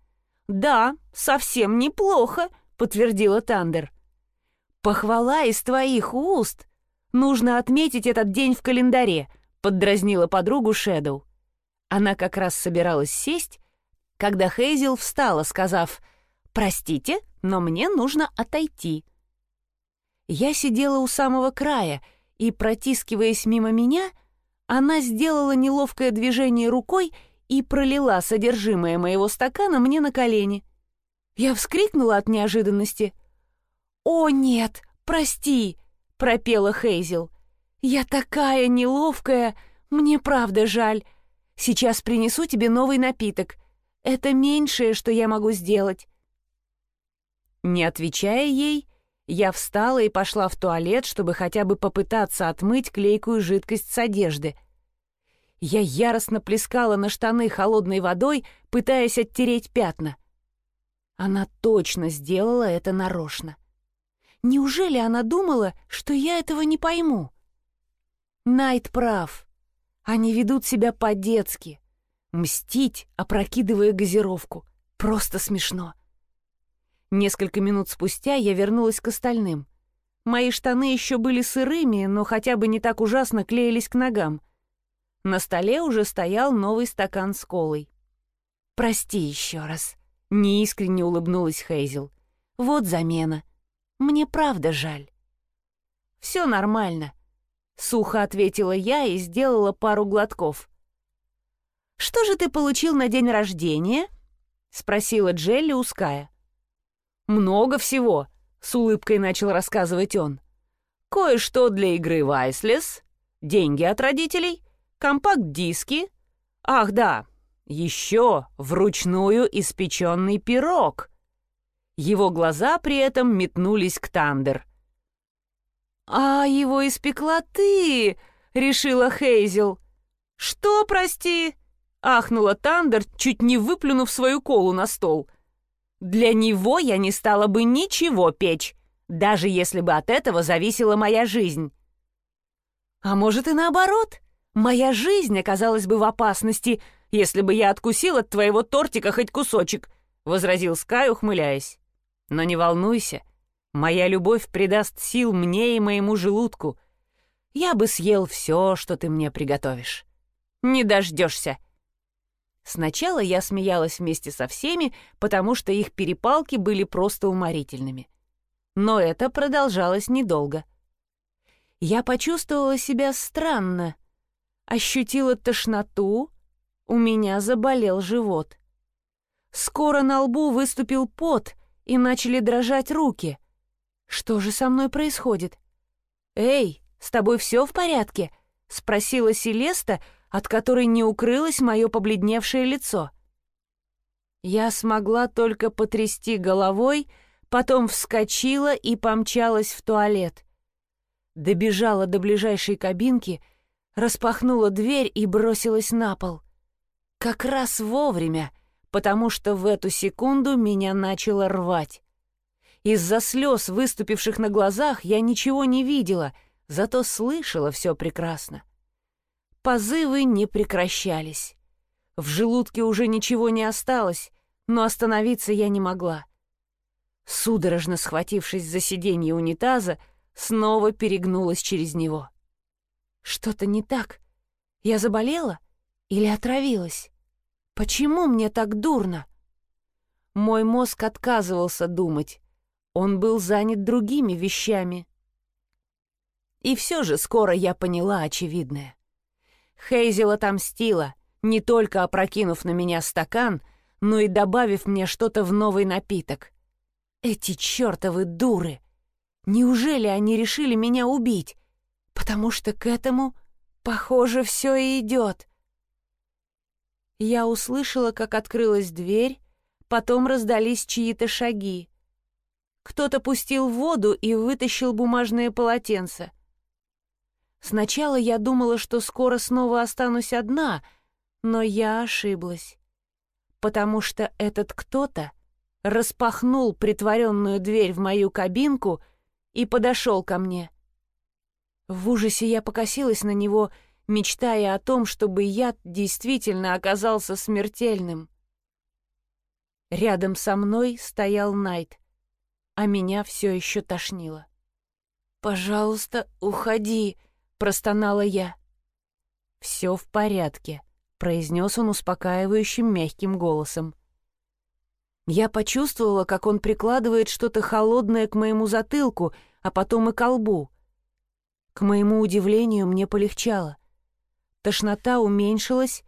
«Да, совсем неплохо», — подтвердила Тандер. «Похвала из твоих уст! Нужно отметить этот день в календаре», — поддразнила подругу Шэдоу. Она как раз собиралась сесть, когда Хейзел встала, сказав «Простите, но мне нужно отойти». Я сидела у самого края, и, протискиваясь мимо меня, она сделала неловкое движение рукой и пролила содержимое моего стакана мне на колени. Я вскрикнула от неожиданности. «О, нет, прости!» — пропела Хейзел. «Я такая неловкая, мне правда жаль. Сейчас принесу тебе новый напиток. Это меньшее, что я могу сделать». Не отвечая ей, я встала и пошла в туалет, чтобы хотя бы попытаться отмыть клейкую жидкость с одежды. Я яростно плескала на штаны холодной водой, пытаясь оттереть пятна. Она точно сделала это нарочно. Неужели она думала, что я этого не пойму? Найт прав. Они ведут себя по-детски. Мстить, опрокидывая газировку. Просто смешно. Несколько минут спустя я вернулась к остальным. Мои штаны еще были сырыми, но хотя бы не так ужасно клеились к ногам. На столе уже стоял новый стакан с колой. «Прости еще раз», — неискренне улыбнулась Хейзел. «Вот замена. Мне правда жаль». «Все нормально», — сухо ответила я и сделала пару глотков. «Что же ты получил на день рождения?» — спросила Джелли у Ская. «Много всего», — с улыбкой начал рассказывать он. «Кое-что для игры Вайслес, деньги от родителей, компакт-диски. Ах, да, еще вручную испеченный пирог». Его глаза при этом метнулись к Тандер. «А его испекла ты!» — решила Хейзел. «Что, прости?» — ахнула Тандер, чуть не выплюнув свою колу на стол — для него я не стала бы ничего печь, даже если бы от этого зависела моя жизнь. А может и наоборот, моя жизнь оказалась бы в опасности, если бы я откусил от твоего тортика хоть кусочек, возразил Скай, ухмыляясь. Но не волнуйся, моя любовь придаст сил мне и моему желудку. Я бы съел все, что ты мне приготовишь. Не дождешься. Сначала я смеялась вместе со всеми, потому что их перепалки были просто уморительными. Но это продолжалось недолго. Я почувствовала себя странно, ощутила тошноту, у меня заболел живот. Скоро на лбу выступил пот, и начали дрожать руки. Что же со мной происходит? «Эй, с тобой все в порядке?» — спросила Селеста, — от которой не укрылось мое побледневшее лицо. Я смогла только потрясти головой, потом вскочила и помчалась в туалет. Добежала до ближайшей кабинки, распахнула дверь и бросилась на пол. Как раз вовремя, потому что в эту секунду меня начало рвать. Из-за слез, выступивших на глазах, я ничего не видела, зато слышала все прекрасно. Позывы не прекращались. В желудке уже ничего не осталось, но остановиться я не могла. Судорожно схватившись за сиденье унитаза, снова перегнулась через него. Что-то не так? Я заболела? Или отравилась? Почему мне так дурно? Мой мозг отказывался думать. Он был занят другими вещами. И все же скоро я поняла очевидное. Хейзел отомстила, не только опрокинув на меня стакан, но и добавив мне что-то в новый напиток. Эти чертовы дуры! Неужели они решили меня убить? Потому что к этому, похоже, все и идет. Я услышала, как открылась дверь, потом раздались чьи-то шаги. Кто-то пустил воду и вытащил бумажное полотенце. Сначала я думала, что скоро снова останусь одна, но я ошиблась. Потому что этот кто-то распахнул притворенную дверь в мою кабинку и подошел ко мне. В ужасе я покосилась на него, мечтая о том, чтобы яд действительно оказался смертельным. Рядом со мной стоял Найт, а меня все еще тошнило. «Пожалуйста, уходи», простонала я. «Все в порядке», — произнес он успокаивающим мягким голосом. Я почувствовала, как он прикладывает что-то холодное к моему затылку, а потом и к лбу. К моему удивлению, мне полегчало. Тошнота уменьшилась,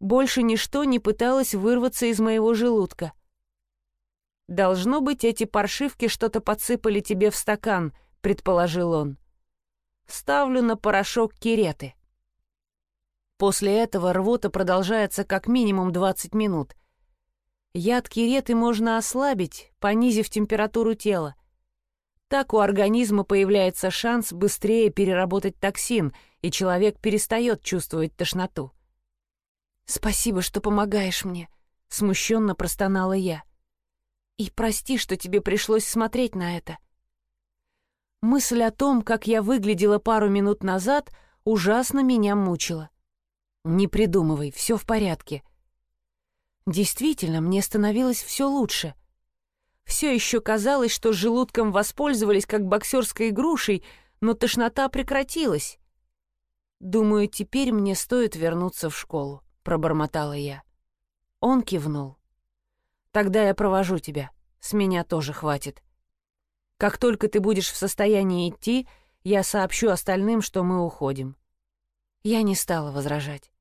больше ничто не пыталось вырваться из моего желудка. «Должно быть, эти паршивки что-то подсыпали тебе в стакан», — предположил он ставлю на порошок киреты. После этого рвота продолжается как минимум 20 минут. Яд киреты можно ослабить, понизив температуру тела. Так у организма появляется шанс быстрее переработать токсин, и человек перестает чувствовать тошноту. «Спасибо, что помогаешь мне», — смущенно простонала я. И прости, что тебе пришлось смотреть на это. Мысль о том, как я выглядела пару минут назад, ужасно меня мучила. Не придумывай, все в порядке. Действительно, мне становилось все лучше. Все еще казалось, что желудком воспользовались как боксерской грушей, но тошнота прекратилась. «Думаю, теперь мне стоит вернуться в школу», — пробормотала я. Он кивнул. «Тогда я провожу тебя. С меня тоже хватит. Как только ты будешь в состоянии идти, я сообщу остальным, что мы уходим». Я не стала возражать.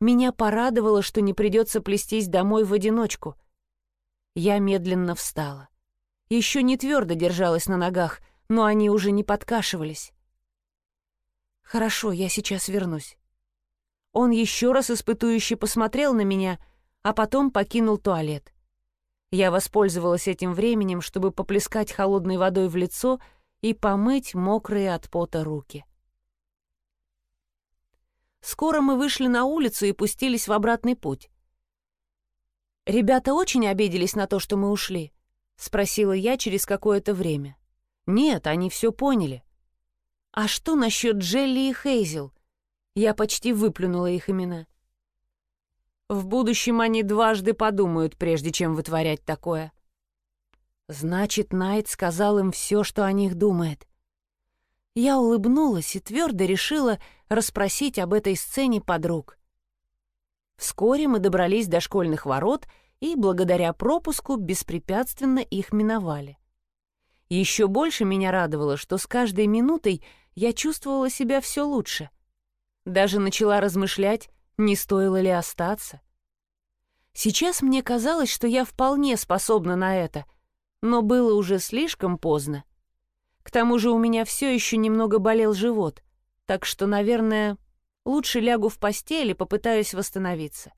Меня порадовало, что не придется плестись домой в одиночку. Я медленно встала. Еще не твердо держалась на ногах, но они уже не подкашивались. «Хорошо, я сейчас вернусь». Он еще раз испытующе посмотрел на меня, а потом покинул туалет. Я воспользовалась этим временем, чтобы поплескать холодной водой в лицо и помыть мокрые от пота руки. Скоро мы вышли на улицу и пустились в обратный путь. «Ребята очень обиделись на то, что мы ушли?» — спросила я через какое-то время. «Нет, они все поняли». «А что насчет Джелли и Хейзел?» Я почти выплюнула их имена. В будущем они дважды подумают, прежде чем вытворять такое. Значит, Найт сказал им все, что о них думает. Я улыбнулась и твердо решила расспросить об этой сцене подруг. Вскоре мы добрались до школьных ворот и, благодаря пропуску, беспрепятственно их миновали. Еще больше меня радовало, что с каждой минутой я чувствовала себя все лучше. Даже начала размышлять, не стоило ли остаться. Сейчас мне казалось, что я вполне способна на это, но было уже слишком поздно. К тому же у меня все еще немного болел живот, так что, наверное, лучше лягу в постель и попытаюсь восстановиться.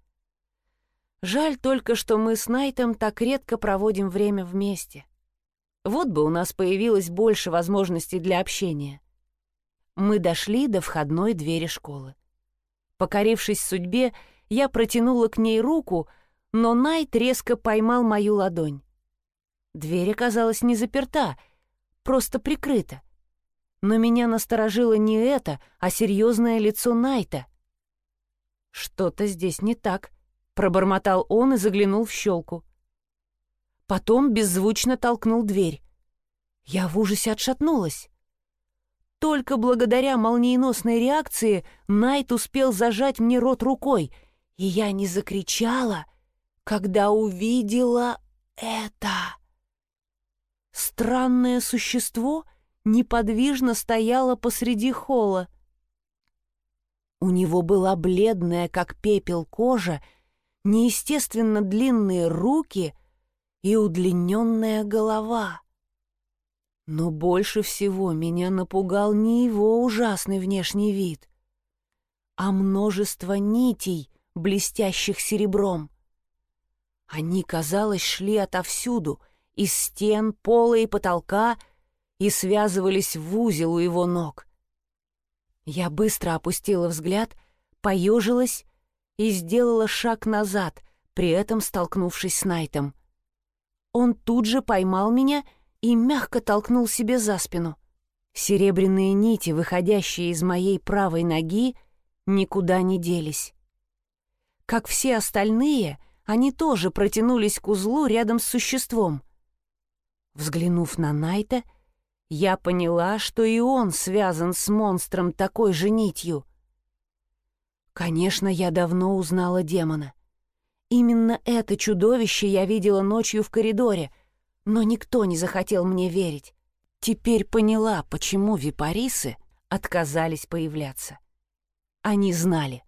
Жаль только, что мы с Найтом так редко проводим время вместе. Вот бы у нас появилось больше возможностей для общения. Мы дошли до входной двери школы. Покорившись судьбе, я протянула к ней руку, но Найт резко поймал мою ладонь. Дверь оказалась не заперта, просто прикрыта. Но меня насторожило не это, а серьезное лицо Найта. «Что-то здесь не так», — пробормотал он и заглянул в щелку. Потом беззвучно толкнул дверь. Я в ужасе отшатнулась. Только благодаря молниеносной реакции Найт успел зажать мне рот рукой, и я не закричала, когда увидела это. Странное существо неподвижно стояло посреди холла. У него была бледная, как пепел, кожа, неестественно длинные руки и удлиненная голова. Но больше всего меня напугал не его ужасный внешний вид, а множество нитей, блестящих серебром. Они, казалось, шли отовсюду, из стен, пола и потолка, и связывались в узел у его ног. Я быстро опустила взгляд, поежилась и сделала шаг назад, при этом столкнувшись с Найтом. Он тут же поймал меня и мягко толкнул себе за спину. Серебряные нити, выходящие из моей правой ноги, никуда не делись. Как все остальные, они тоже протянулись к узлу рядом с существом. Взглянув на Найта, я поняла, что и он связан с монстром такой же нитью. Конечно, я давно узнала демона. Именно это чудовище я видела ночью в коридоре, но никто не захотел мне верить. Теперь поняла, почему випарисы отказались появляться. Они знали.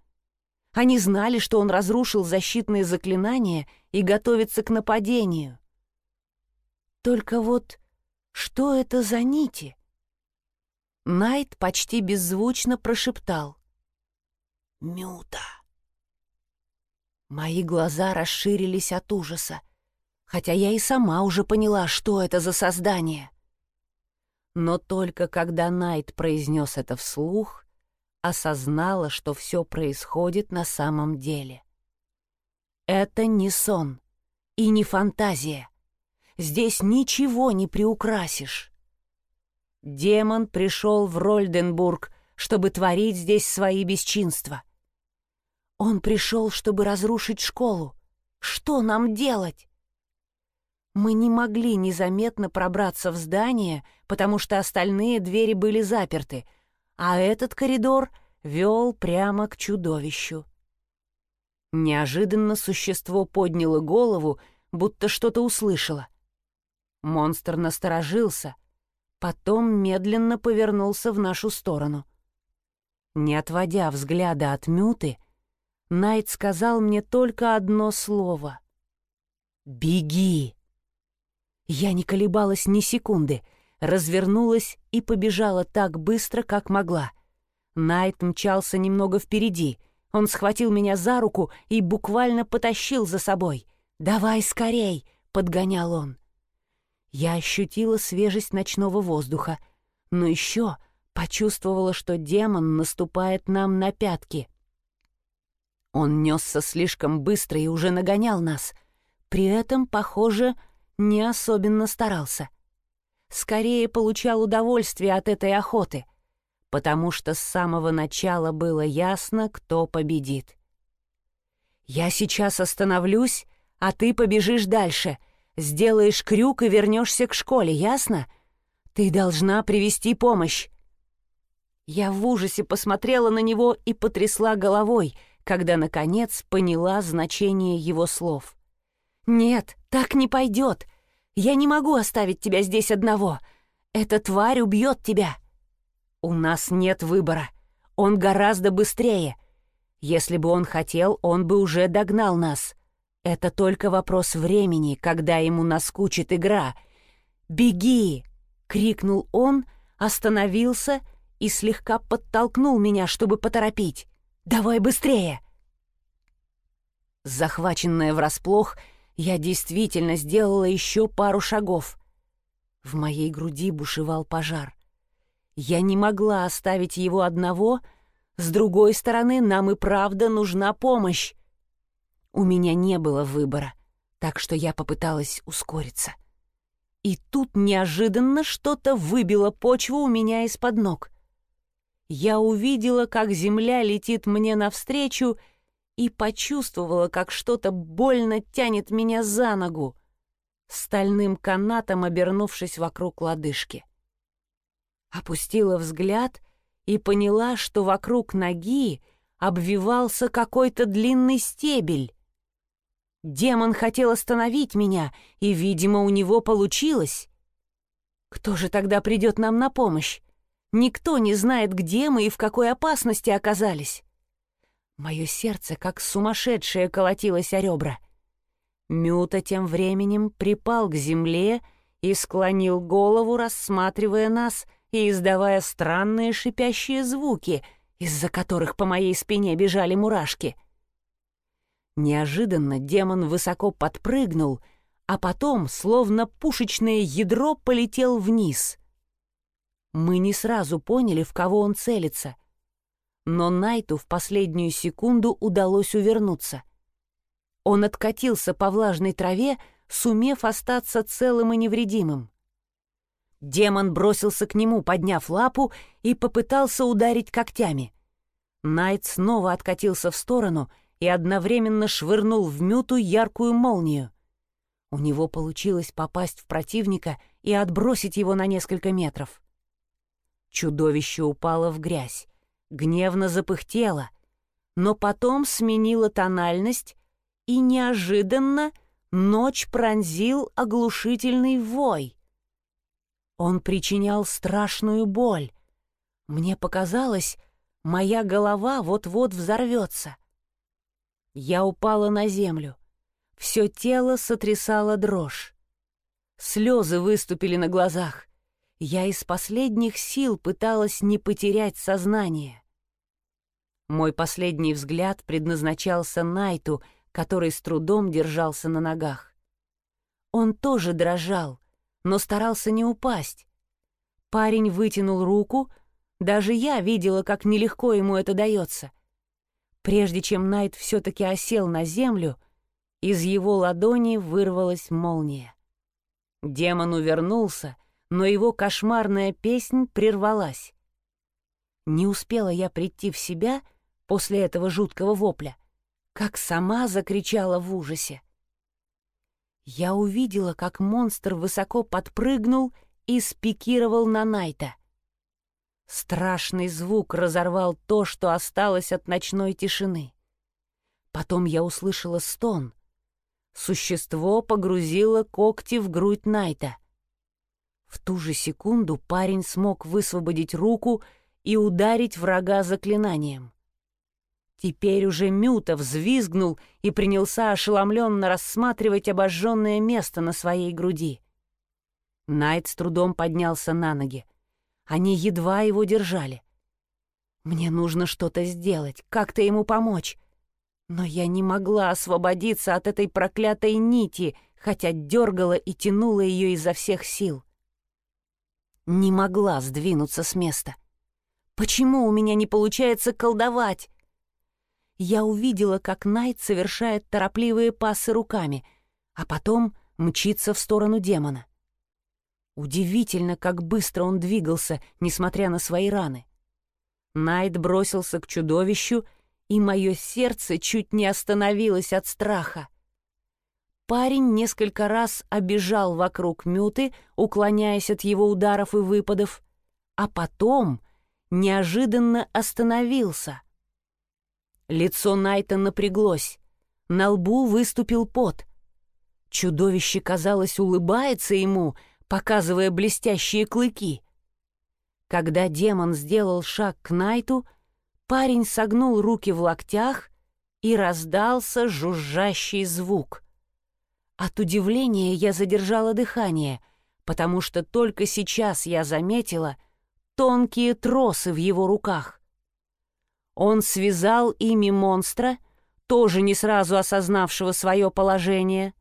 Они знали, что он разрушил защитные заклинания и готовится к нападению. Только вот что это за нити? Найт почти беззвучно прошептал. «Мюта». Мои глаза расширились от ужаса, хотя я и сама уже поняла, что это за создание. Но только когда Найт произнес это вслух, осознала, что все происходит на самом деле. Это не сон и не фантазия. Здесь ничего не приукрасишь. Демон пришел в Рольденбург, чтобы творить здесь свои бесчинства. Он пришел, чтобы разрушить школу. Что нам делать? Мы не могли незаметно пробраться в здание, потому что остальные двери были заперты, а этот коридор вел прямо к чудовищу. Неожиданно существо подняло голову, будто что-то услышало. Монстр насторожился, потом медленно повернулся в нашу сторону. Не отводя взгляда от Мюты, Найт сказал мне только одно слово. «Беги!» Я не колебалась ни секунды, развернулась и побежала так быстро, как могла. Найт мчался немного впереди. Он схватил меня за руку и буквально потащил за собой. «Давай скорей!» — подгонял он. Я ощутила свежесть ночного воздуха, но еще почувствовала, что демон наступает нам на пятки. Он несся слишком быстро и уже нагонял нас. При этом, похоже, не особенно старался. Скорее получал удовольствие от этой охоты, потому что с самого начала было ясно, кто победит. «Я сейчас остановлюсь, а ты побежишь дальше. Сделаешь крюк и вернешься к школе, ясно? Ты должна привести помощь». Я в ужасе посмотрела на него и потрясла головой, когда, наконец, поняла значение его слов. «Нет, так не пойдет. Я не могу оставить тебя здесь одного. Эта тварь убьет тебя. У нас нет выбора. Он гораздо быстрее. Если бы он хотел, он бы уже догнал нас. Это только вопрос времени, когда ему наскучит игра. «Беги!» — крикнул он, остановился и слегка подтолкнул меня, чтобы поторопить. «Давай быстрее!» Захваченная врасплох, я действительно сделала еще пару шагов. В моей груди бушевал пожар. Я не могла оставить его одного, с другой стороны, нам и правда нужна помощь. У меня не было выбора, так что я попыталась ускориться. И тут неожиданно что-то выбило почву у меня из-под ног. Я увидела, как земля летит мне навстречу, и почувствовала, как что-то больно тянет меня за ногу, стальным канатом обернувшись вокруг лодыжки. Опустила взгляд и поняла, что вокруг ноги обвивался какой-то длинный стебель. Демон хотел остановить меня, и, видимо, у него получилось. Кто же тогда придет нам на помощь? Никто не знает, где мы и в какой опасности оказались. Мое сердце, как сумасшедшее, колотилось о ребра. Мюта тем временем припал к земле и склонил голову, рассматривая нас и издавая странные шипящие звуки, из-за которых по моей спине бежали мурашки. Неожиданно демон высоко подпрыгнул, а потом, словно пушечное ядро, полетел вниз. Мы не сразу поняли, в кого он целится — но Найту в последнюю секунду удалось увернуться. Он откатился по влажной траве, сумев остаться целым и невредимым. Демон бросился к нему, подняв лапу, и попытался ударить когтями. Найт снова откатился в сторону и одновременно швырнул в мюту яркую молнию. У него получилось попасть в противника и отбросить его на несколько метров. Чудовище упало в грязь гневно запыхтела, но потом сменила тональность, и неожиданно ночь пронзил оглушительный вой. Он причинял страшную боль. Мне показалось, моя голова вот-вот взорвется. Я упала на землю. Все тело сотрясало дрожь. Слезы выступили на глазах. Я из последних сил пыталась не потерять сознание. Мой последний взгляд предназначался Найту, который с трудом держался на ногах. Он тоже дрожал, но старался не упасть. Парень вытянул руку, даже я видела, как нелегко ему это дается. Прежде чем Найт все-таки осел на землю, из его ладони вырвалась молния. Демон увернулся, но его кошмарная песнь прервалась. Не успела я прийти в себя после этого жуткого вопля, как сама закричала в ужасе. Я увидела, как монстр высоко подпрыгнул и спикировал на Найта. Страшный звук разорвал то, что осталось от ночной тишины. Потом я услышала стон. Существо погрузило когти в грудь Найта. В ту же секунду парень смог высвободить руку и ударить врага заклинанием. Теперь уже Мюта взвизгнул и принялся ошеломленно рассматривать обожженное место на своей груди. Найт с трудом поднялся на ноги. Они едва его держали. Мне нужно что-то сделать, как-то ему помочь. Но я не могла освободиться от этой проклятой нити, хотя дергала и тянула ее изо всех сил. Не могла сдвинуться с места. Почему у меня не получается колдовать? Я увидела, как Найт совершает торопливые пасы руками, а потом мчится в сторону демона. Удивительно, как быстро он двигался, несмотря на свои раны. Найт бросился к чудовищу, и мое сердце чуть не остановилось от страха. Парень несколько раз обежал вокруг Мюты, уклоняясь от его ударов и выпадов, а потом неожиданно остановился. Лицо Найта напряглось, на лбу выступил пот. Чудовище, казалось, улыбается ему, показывая блестящие клыки. Когда демон сделал шаг к Найту, парень согнул руки в локтях и раздался жужжащий звук. От удивления я задержала дыхание, потому что только сейчас я заметила тонкие тросы в его руках. Он связал ими монстра, тоже не сразу осознавшего свое положение.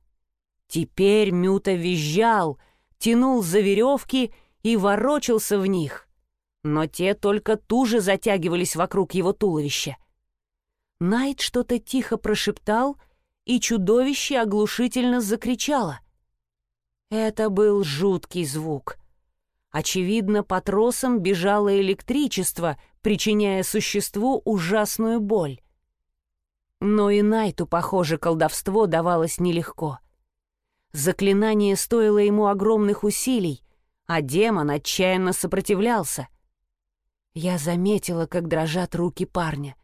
Теперь Мюта визжал — тянул за веревки и ворочался в них, но те только туже затягивались вокруг его туловища. Найт что-то тихо прошептал, и чудовище оглушительно закричало. Это был жуткий звук. Очевидно, по тросам бежало электричество, причиняя существу ужасную боль. Но и Найту, похоже, колдовство давалось нелегко. Заклинание стоило ему огромных усилий, а демон отчаянно сопротивлялся. Я заметила, как дрожат руки парня,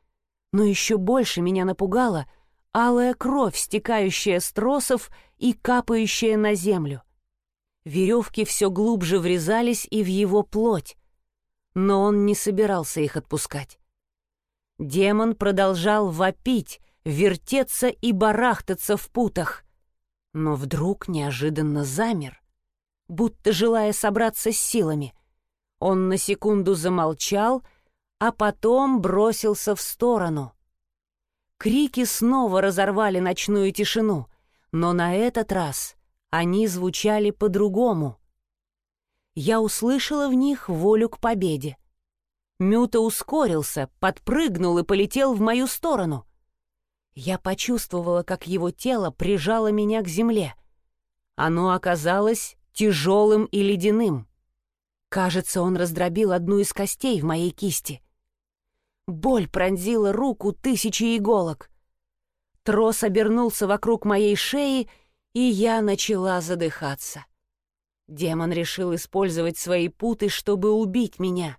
но еще больше меня напугала алая кровь, стекающая с тросов и капающая на землю. Веревки все глубже врезались и в его плоть, но он не собирался их отпускать. Демон продолжал вопить, вертеться и барахтаться в путах — но вдруг неожиданно замер, будто желая собраться с силами. Он на секунду замолчал, а потом бросился в сторону. Крики снова разорвали ночную тишину, но на этот раз они звучали по-другому. Я услышала в них волю к победе. Мюта ускорился, подпрыгнул и полетел в мою сторону — я почувствовала, как его тело прижало меня к земле. Оно оказалось тяжелым и ледяным. Кажется, он раздробил одну из костей в моей кисти. Боль пронзила руку тысячи иголок. Трос обернулся вокруг моей шеи, и я начала задыхаться. Демон решил использовать свои путы, чтобы убить меня.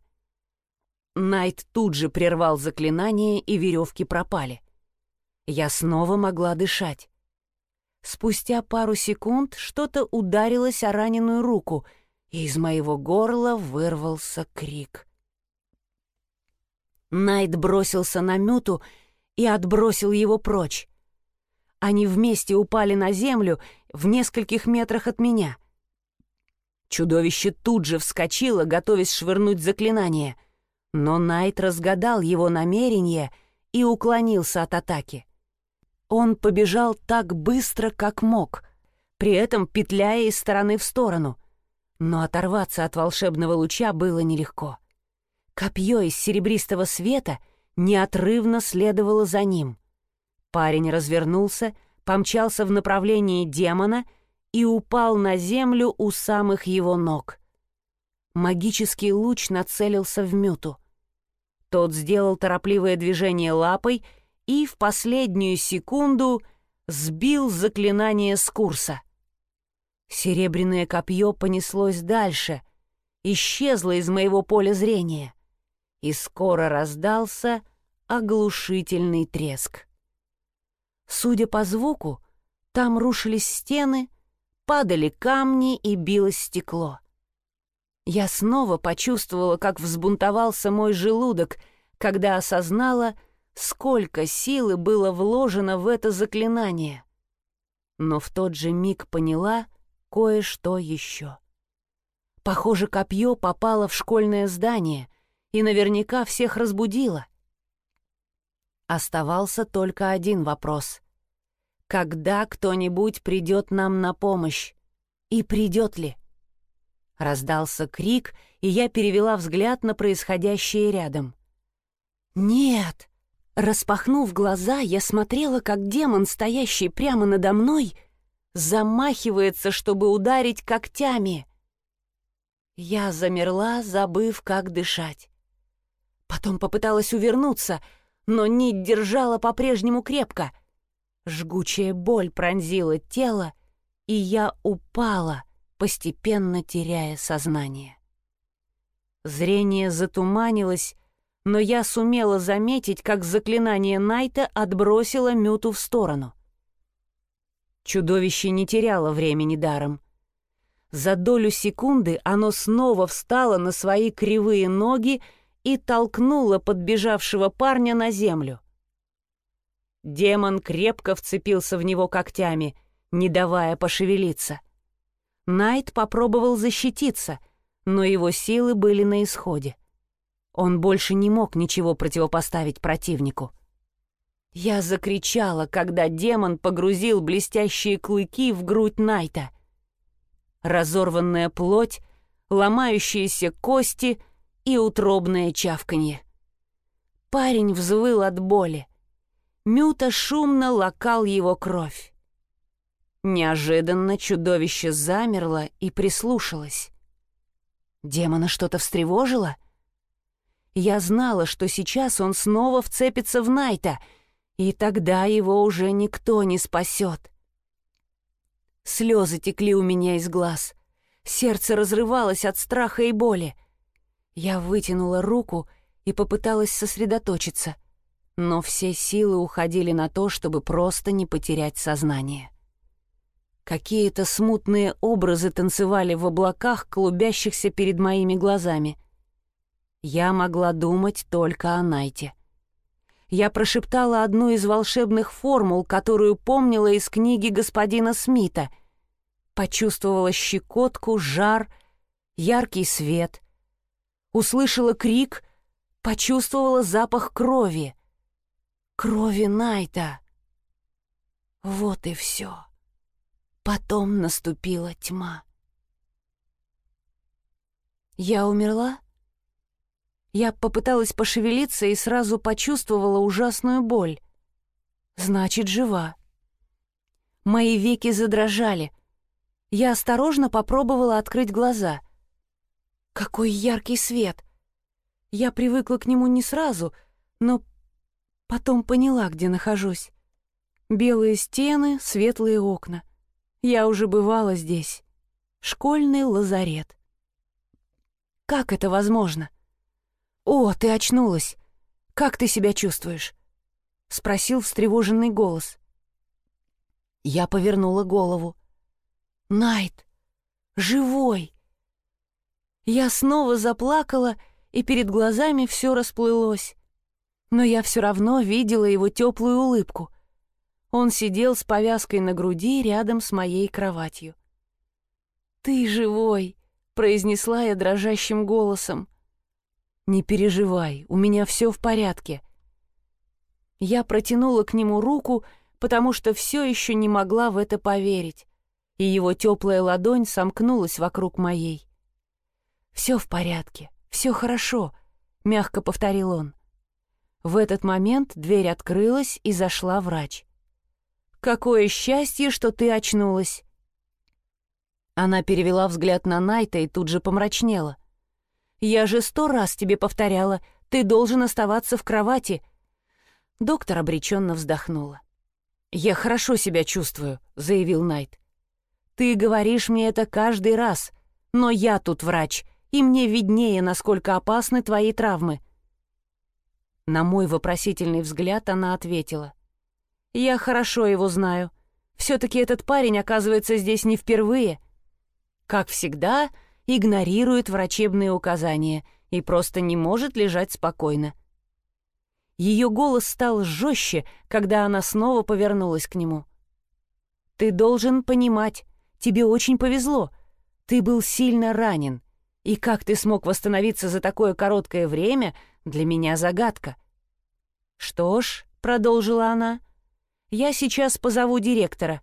Найт тут же прервал заклинание, и веревки пропали. Я снова могла дышать. Спустя пару секунд что-то ударилось о раненую руку, и из моего горла вырвался крик. Найт бросился на Мюту и отбросил его прочь. Они вместе упали на землю в нескольких метрах от меня. Чудовище тут же вскочило, готовясь швырнуть заклинание, но Найт разгадал его намерение и уклонился от атаки. Он побежал так быстро, как мог, при этом петляя из стороны в сторону. Но оторваться от волшебного луча было нелегко. Копье из серебристого света неотрывно следовало за ним. Парень развернулся, помчался в направлении демона и упал на землю у самых его ног. Магический луч нацелился в Мюту. Тот сделал торопливое движение лапой и в последнюю секунду сбил заклинание с курса. Серебряное копье понеслось дальше, исчезло из моего поля зрения, и скоро раздался оглушительный треск. Судя по звуку, там рушились стены, падали камни и билось стекло. Я снова почувствовала, как взбунтовался мой желудок, когда осознала, сколько силы было вложено в это заклинание. Но в тот же миг поняла кое-что еще. Похоже, копье попало в школьное здание и наверняка всех разбудило. Оставался только один вопрос. Когда кто-нибудь придет нам на помощь? И придет ли? Раздался крик, и я перевела взгляд на происходящее рядом. «Нет!» Распахнув глаза, я смотрела, как демон, стоящий прямо надо мной, замахивается, чтобы ударить когтями. Я замерла, забыв, как дышать. Потом попыталась увернуться, но нить держала по-прежнему крепко. Жгучая боль пронзила тело, и я упала, постепенно теряя сознание. Зрение затуманилось, но я сумела заметить, как заклинание Найта отбросило Мюту в сторону. Чудовище не теряло времени даром. За долю секунды оно снова встало на свои кривые ноги и толкнуло подбежавшего парня на землю. Демон крепко вцепился в него когтями, не давая пошевелиться — Найт попробовал защититься, но его силы были на исходе. Он больше не мог ничего противопоставить противнику. Я закричала, когда демон погрузил блестящие клыки в грудь Найта. Разорванная плоть, ломающиеся кости и утробное чавканье. Парень взвыл от боли. Мюта шумно лакал его кровь. Неожиданно чудовище замерло и прислушалось. Демона что-то встревожило? Я знала, что сейчас он снова вцепится в Найта, и тогда его уже никто не спасет. Слезы текли у меня из глаз. Сердце разрывалось от страха и боли. Я вытянула руку и попыталась сосредоточиться, но все силы уходили на то, чтобы просто не потерять сознание. Какие-то смутные образы танцевали в облаках, клубящихся перед моими глазами. Я могла думать только о Найте. Я прошептала одну из волшебных формул, которую помнила из книги господина Смита. Почувствовала щекотку, жар, яркий свет. Услышала крик, почувствовала запах крови. Крови Найта. Вот и все. Потом наступила тьма. Я умерла? Я попыталась пошевелиться и сразу почувствовала ужасную боль. Значит, жива. Мои веки задрожали. Я осторожно попробовала открыть глаза. Какой яркий свет! Я привыкла к нему не сразу, но потом поняла, где нахожусь. Белые стены, светлые окна — я уже бывала здесь. Школьный лазарет. Как это возможно? О, ты очнулась. Как ты себя чувствуешь? Спросил встревоженный голос. Я повернула голову. Найт! Живой! Я снова заплакала, и перед глазами все расплылось. Но я все равно видела его теплую улыбку — он сидел с повязкой на груди рядом с моей кроватью. «Ты живой!» — произнесла я дрожащим голосом. «Не переживай, у меня все в порядке». Я протянула к нему руку, потому что все еще не могла в это поверить, и его теплая ладонь сомкнулась вокруг моей. «Все в порядке, все хорошо», — мягко повторил он. В этот момент дверь открылась, и зашла врач. Какое счастье, что ты очнулась!» Она перевела взгляд на Найта и тут же помрачнела. «Я же сто раз тебе повторяла, ты должен оставаться в кровати». Доктор обреченно вздохнула. «Я хорошо себя чувствую», — заявил Найт. «Ты говоришь мне это каждый раз, но я тут врач, и мне виднее, насколько опасны твои травмы». На мой вопросительный взгляд она ответила. «Я хорошо его знаю. Все-таки этот парень оказывается здесь не впервые. Как всегда, игнорирует врачебные указания и просто не может лежать спокойно. Ее голос стал жестче, когда она снова повернулась к нему. «Ты должен понимать, тебе очень повезло. Ты был сильно ранен. И как ты смог восстановиться за такое короткое время, для меня загадка». «Что ж», — продолжила она, — «я сейчас позову директора.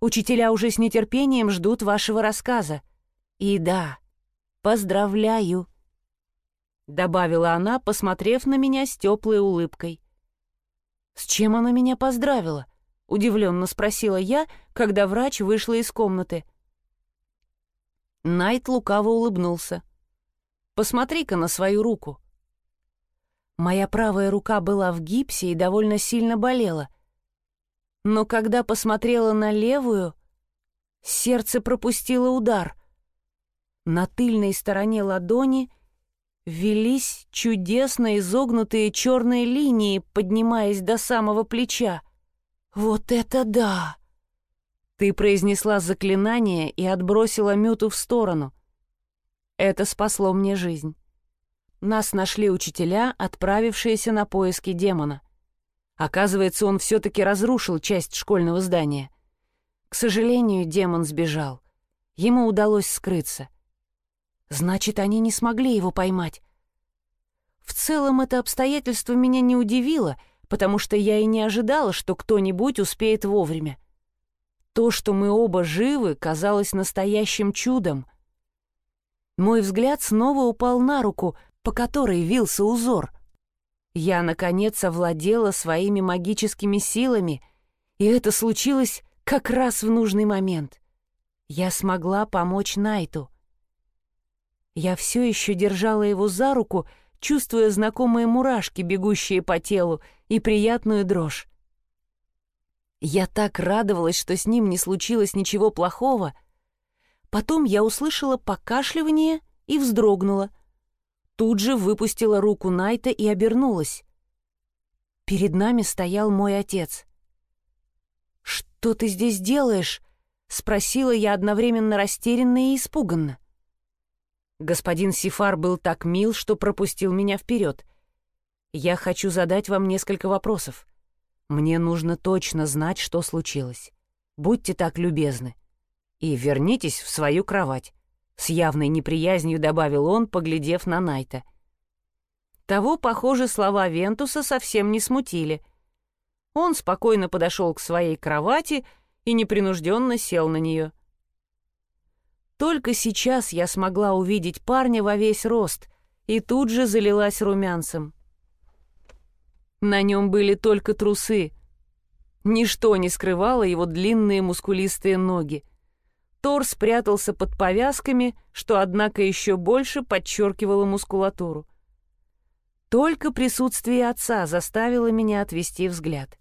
Учителя уже с нетерпением ждут вашего рассказа. И да, поздравляю» добавила она, посмотрев на меня с теплой улыбкой. «С чем она меня поздравила?» — удивленно спросила я, когда врач вышла из комнаты. Найт лукаво улыбнулся. «Посмотри-ка на свою руку». Моя правая рука была в гипсе и довольно сильно болела. Но когда посмотрела на левую, сердце пропустило удар. На тыльной стороне ладони велись чудесно изогнутые черные линии, поднимаясь до самого плеча. «Вот это да!» Ты произнесла заклинание и отбросила Мюту в сторону. Это спасло мне жизнь. Нас нашли учителя, отправившиеся на поиски демона. Оказывается, он все-таки разрушил часть школьного здания. К сожалению, демон сбежал. Ему удалось скрыться — Значит, они не смогли его поймать. В целом это обстоятельство меня не удивило, потому что я и не ожидала, что кто-нибудь успеет вовремя. То, что мы оба живы, казалось настоящим чудом. Мой взгляд снова упал на руку, по которой вился узор. Я, наконец, овладела своими магическими силами, и это случилось как раз в нужный момент. Я смогла помочь Найту — я все еще держала его за руку, чувствуя знакомые мурашки, бегущие по телу, и приятную дрожь. Я так радовалась, что с ним не случилось ничего плохого. Потом я услышала покашливание и вздрогнула. Тут же выпустила руку Найта и обернулась. Перед нами стоял мой отец. «Что ты здесь делаешь?» — спросила я одновременно растерянно и испуганно. Господин Сифар был так мил, что пропустил меня вперед. Я хочу задать вам несколько вопросов. Мне нужно точно знать, что случилось. Будьте так любезны. И вернитесь в свою кровать. С явной неприязнью добавил он, поглядев на Найта. Того, похоже, слова Вентуса совсем не смутили. Он спокойно подошел к своей кровати и непринужденно сел на нее. Только сейчас я смогла увидеть парня во весь рост и тут же залилась румянцем. На нем были только трусы. Ничто не скрывало его длинные мускулистые ноги. Торс спрятался под повязками, что, однако, еще больше подчеркивало мускулатуру. Только присутствие отца заставило меня отвести взгляд.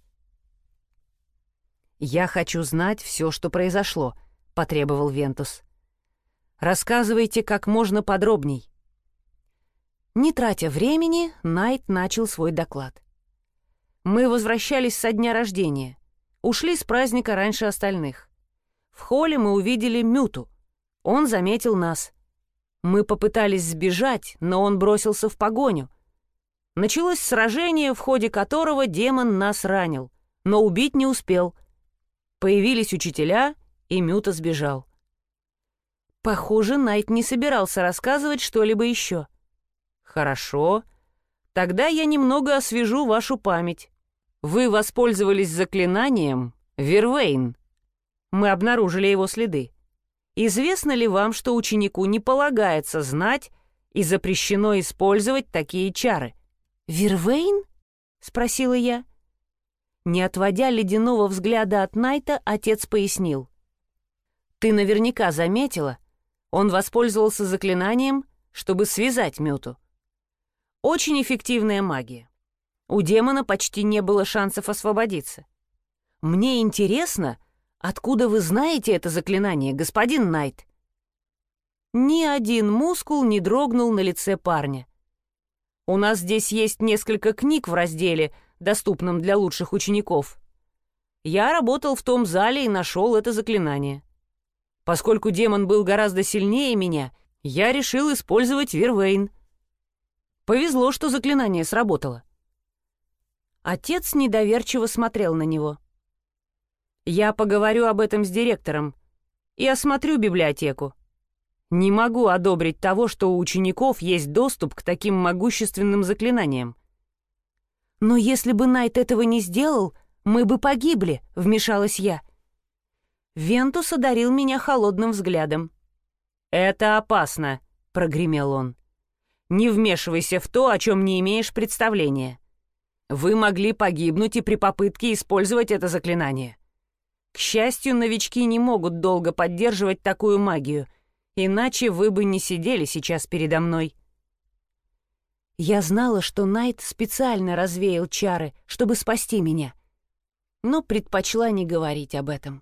«Я хочу знать все, что произошло», — потребовал Вентус. Рассказывайте как можно подробней». Не тратя времени, Найт начал свой доклад. Мы возвращались со дня рождения. Ушли с праздника раньше остальных. В холле мы увидели Мюту. Он заметил нас. Мы попытались сбежать, но он бросился в погоню. Началось сражение, в ходе которого демон нас ранил, но убить не успел. Появились учителя, и Мюта сбежал. Похоже, Найт не собирался рассказывать что-либо еще. «Хорошо. Тогда я немного освежу вашу память. Вы воспользовались заклинанием Вервейн. Мы обнаружили его следы. Известно ли вам, что ученику не полагается знать и запрещено использовать такие чары?» «Вервейн?» — спросила я. Не отводя ледяного взгляда от Найта, отец пояснил. Ты наверняка заметила, он воспользовался заклинанием, чтобы связать Мюту. Очень эффективная магия. У демона почти не было шансов освободиться. Мне интересно, откуда вы знаете это заклинание, господин Найт? Ни один мускул не дрогнул на лице парня. У нас здесь есть несколько книг в разделе, доступном для лучших учеников. Я работал в том зале и нашел это заклинание. Поскольку демон был гораздо сильнее меня, я решил использовать Вервейн. Повезло, что заклинание сработало. Отец недоверчиво смотрел на него. «Я поговорю об этом с директором и осмотрю библиотеку. Не могу одобрить того, что у учеников есть доступ к таким могущественным заклинаниям. Но если бы Найт этого не сделал, мы бы погибли», — вмешалась я. Вентус одарил меня холодным взглядом. «Это опасно», — прогремел он. «Не вмешивайся в то, о чем не имеешь представления. Вы могли погибнуть и при попытке использовать это заклинание. К счастью, новички не могут долго поддерживать такую магию, иначе вы бы не сидели сейчас передо мной». Я знала, что Найт специально развеял чары, чтобы спасти меня, но предпочла не говорить об этом.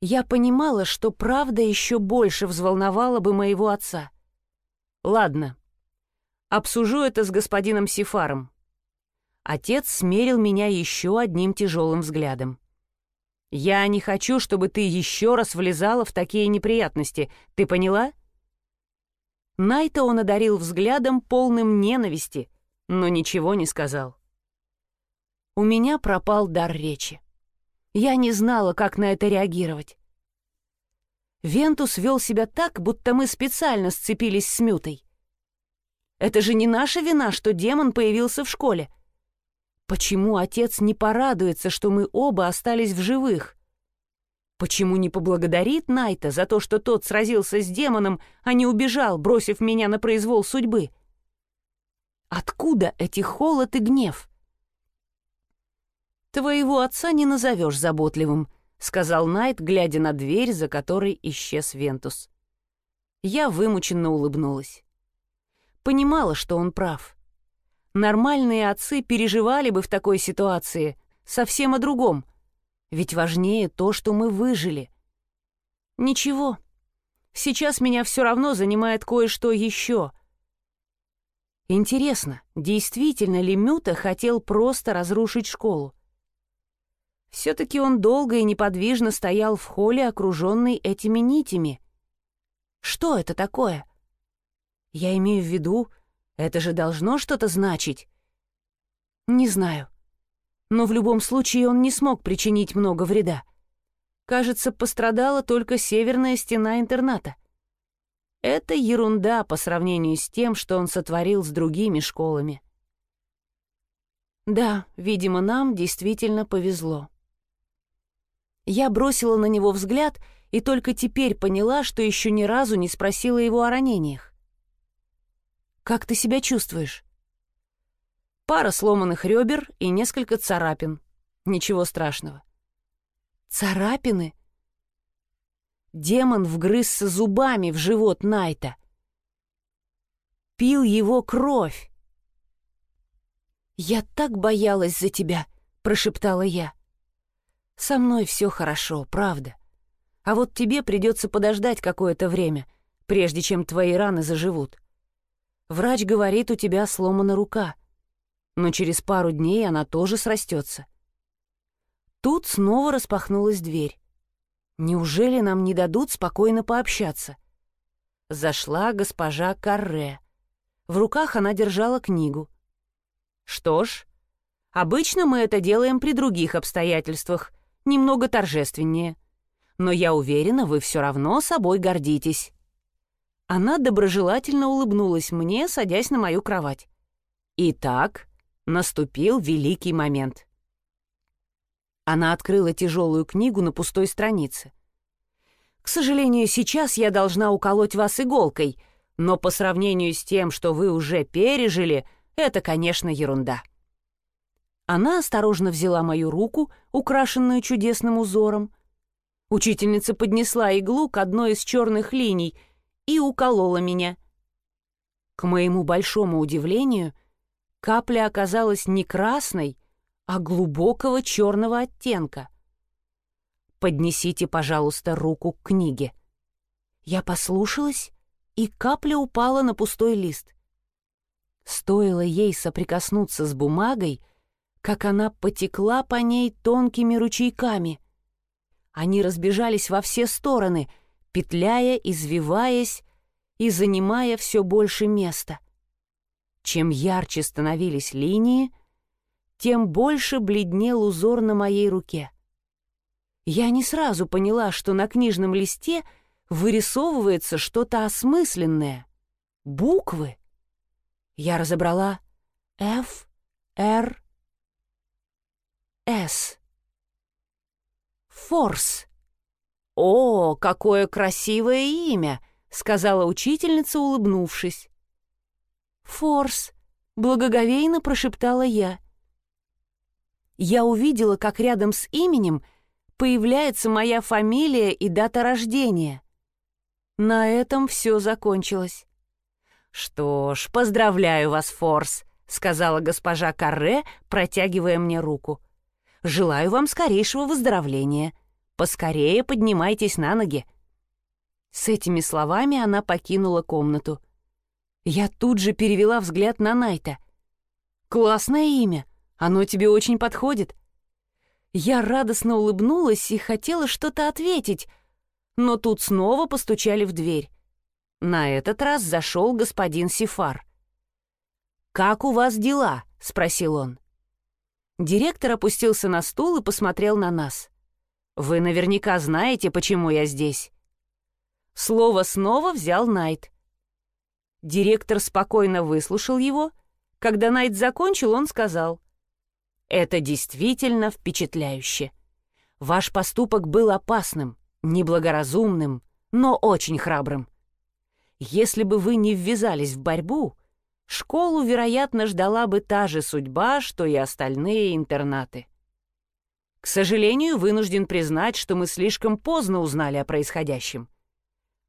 Я понимала, что правда еще больше взволновала бы моего отца. Ладно, обсужу это с господином Сифаром. Отец смерил меня еще одним тяжелым взглядом. «Я не хочу, чтобы ты еще раз влезала в такие неприятности, ты поняла?» Найта он одарил взглядом, полным ненависти, но ничего не сказал. У меня пропал дар речи. Я не знала, как на это реагировать. Вентус вел себя так, будто мы специально сцепились с Мютой. Это же не наша вина, что демон появился в школе. Почему отец не порадуется, что мы оба остались в живых? Почему не поблагодарит Найта за то, что тот сразился с демоном, а не убежал, бросив меня на произвол судьбы? Откуда эти холод и гнев? «Твоего отца не назовешь заботливым», — сказал Найт, глядя на дверь, за которой исчез Вентус. Я вымученно улыбнулась. Понимала, что он прав. Нормальные отцы переживали бы в такой ситуации совсем о другом, ведь важнее то, что мы выжили. Ничего, сейчас меня все равно занимает кое-что еще. Интересно, действительно ли Мюта хотел просто разрушить школу? Все-таки он долго и неподвижно стоял в холле, окруженный этими нитями. Что это такое? Я имею в виду, это же должно что-то значить. Не знаю. Но в любом случае он не смог причинить много вреда. Кажется, пострадала только северная стена интерната. Это ерунда по сравнению с тем, что он сотворил с другими школами. Да, видимо, нам действительно повезло. Я бросила на него взгляд и только теперь поняла, что еще ни разу не спросила его о ранениях. «Как ты себя чувствуешь?» Пара сломанных ребер и несколько царапин. Ничего страшного. Царапины? Демон вгрызся зубами в живот Найта. Пил его кровь. «Я так боялась за тебя», — прошептала я. Со мной все хорошо, правда. А вот тебе придется подождать какое-то время, прежде чем твои раны заживут. Врач говорит, у тебя сломана рука, но через пару дней она тоже срастется. Тут снова распахнулась дверь. Неужели нам не дадут спокойно пообщаться? Зашла госпожа Карре. В руках она держала книгу. Что ж, обычно мы это делаем при других обстоятельствах, немного торжественнее. Но я уверена, вы все равно собой гордитесь». Она доброжелательно улыбнулась мне, садясь на мою кровать. Итак, наступил великий момент. Она открыла тяжелую книгу на пустой странице. «К сожалению, сейчас я должна уколоть вас иголкой, но по сравнению с тем, что вы уже пережили, это, конечно, ерунда». Она осторожно взяла мою руку, украшенную чудесным узором. Учительница поднесла иглу к одной из черных линий и уколола меня. К моему большому удивлению, капля оказалась не красной, а глубокого черного оттенка. «Поднесите, пожалуйста, руку к книге». Я послушалась, и капля упала на пустой лист. Стоило ей соприкоснуться с бумагой, как она потекла по ней тонкими ручейками. Они разбежались во все стороны, петляя, извиваясь и занимая все больше места. Чем ярче становились линии, тем больше бледнел узор на моей руке. Я не сразу поняла, что на книжном листе вырисовывается что-то осмысленное. Буквы. Я разобрала F, R, S. Форс. «О, какое красивое имя!» — сказала учительница, улыбнувшись. «Форс», — благоговейно прошептала я. Я увидела, как рядом с именем появляется моя фамилия и дата рождения. На этом все закончилось. «Что ж, поздравляю вас, Форс», — сказала госпожа Карре, протягивая мне руку. Желаю вам скорейшего выздоровления. Поскорее поднимайтесь на ноги». С этими словами она покинула комнату. Я тут же перевела взгляд на Найта. «Классное имя. Оно тебе очень подходит». Я радостно улыбнулась и хотела что-то ответить, но тут снова постучали в дверь. На этот раз зашел господин Сифар. «Как у вас дела?» — спросил он. Директор опустился на стул и посмотрел на нас. «Вы наверняка знаете, почему я здесь». Слово снова взял Найт. Директор спокойно выслушал его. Когда Найт закончил, он сказал. «Это действительно впечатляюще. Ваш поступок был опасным, неблагоразумным, но очень храбрым. Если бы вы не ввязались в борьбу, школу, вероятно, ждала бы та же судьба, что и остальные интернаты. К сожалению, вынужден признать, что мы слишком поздно узнали о происходящем.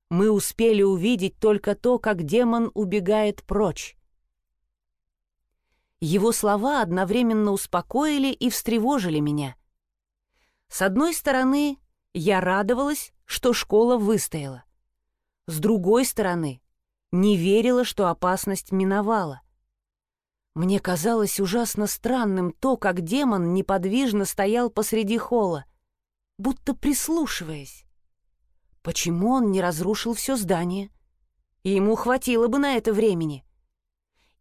Мы успели увидеть только то, как демон убегает прочь. Его слова одновременно успокоили и встревожили меня. С одной стороны, я радовалась, что школа выстояла. С другой стороны, не верила, что опасность миновала. Мне казалось ужасно странным то, как демон неподвижно стоял посреди холла, будто прислушиваясь. Почему он не разрушил все здание? Ему хватило бы на это времени.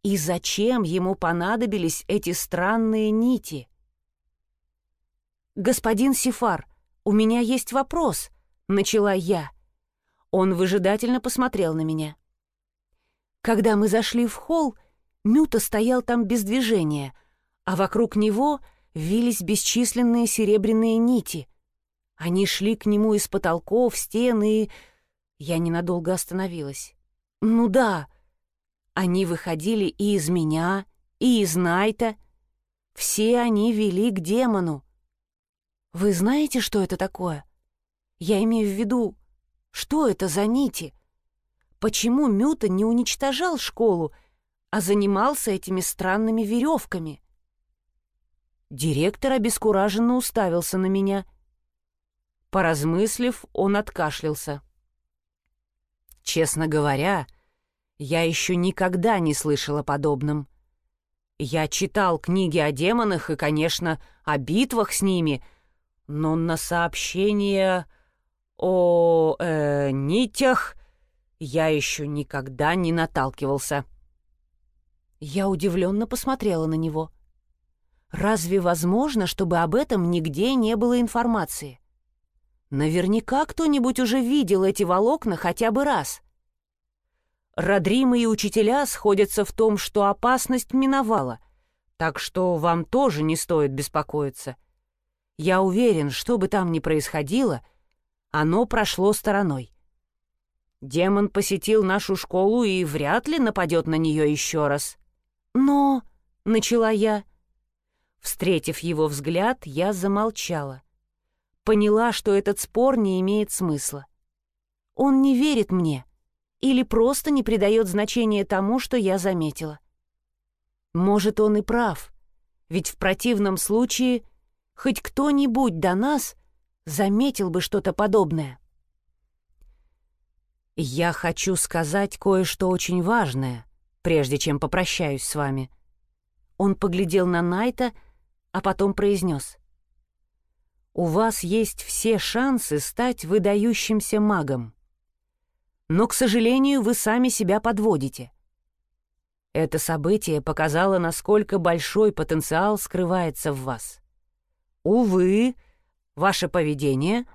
И зачем ему понадобились эти странные нити? «Господин Сифар, у меня есть вопрос», — начала я. Он выжидательно посмотрел на меня. Когда мы зашли в холл, Мюта стоял там без движения, а вокруг него вились бесчисленные серебряные нити. Они шли к нему из потолков, стен и... Я ненадолго остановилась. Ну да, они выходили и из меня, и из Найта. Все они вели к демону. Вы знаете, что это такое? Я имею в виду, что это за нити? Почему Мюта не уничтожал школу, а занимался этими странными веревками? Директор обескураженно уставился на меня. Поразмыслив, он откашлялся. Честно говоря, я еще никогда не слышал о подобном. Я читал книги о демонах и, конечно, о битвах с ними, но на сообщения о э, нитях я еще никогда не наталкивался. Я удивленно посмотрела на него. Разве возможно, чтобы об этом нигде не было информации? Наверняка кто-нибудь уже видел эти волокна хотя бы раз. Родримы и учителя сходятся в том, что опасность миновала, так что вам тоже не стоит беспокоиться. Я уверен, что бы там ни происходило, оно прошло стороной. Демон посетил нашу школу и вряд ли нападет на нее еще раз. Но, — начала я. Встретив его взгляд, я замолчала. поняла, что этот спор не имеет смысла. Он не верит мне или просто не придает значения тому, что я заметила. Может, он и прав, ведь в противном случае хоть кто-нибудь до нас заметил бы что-то подобное. «Я хочу сказать кое-что очень важное, прежде чем попрощаюсь с вами». Он поглядел на Найта, а потом произнес. «У вас есть все шансы стать выдающимся магом. Но, к сожалению, вы сами себя подводите. Это событие показало, насколько большой потенциал скрывается в вас. Увы, ваше поведение,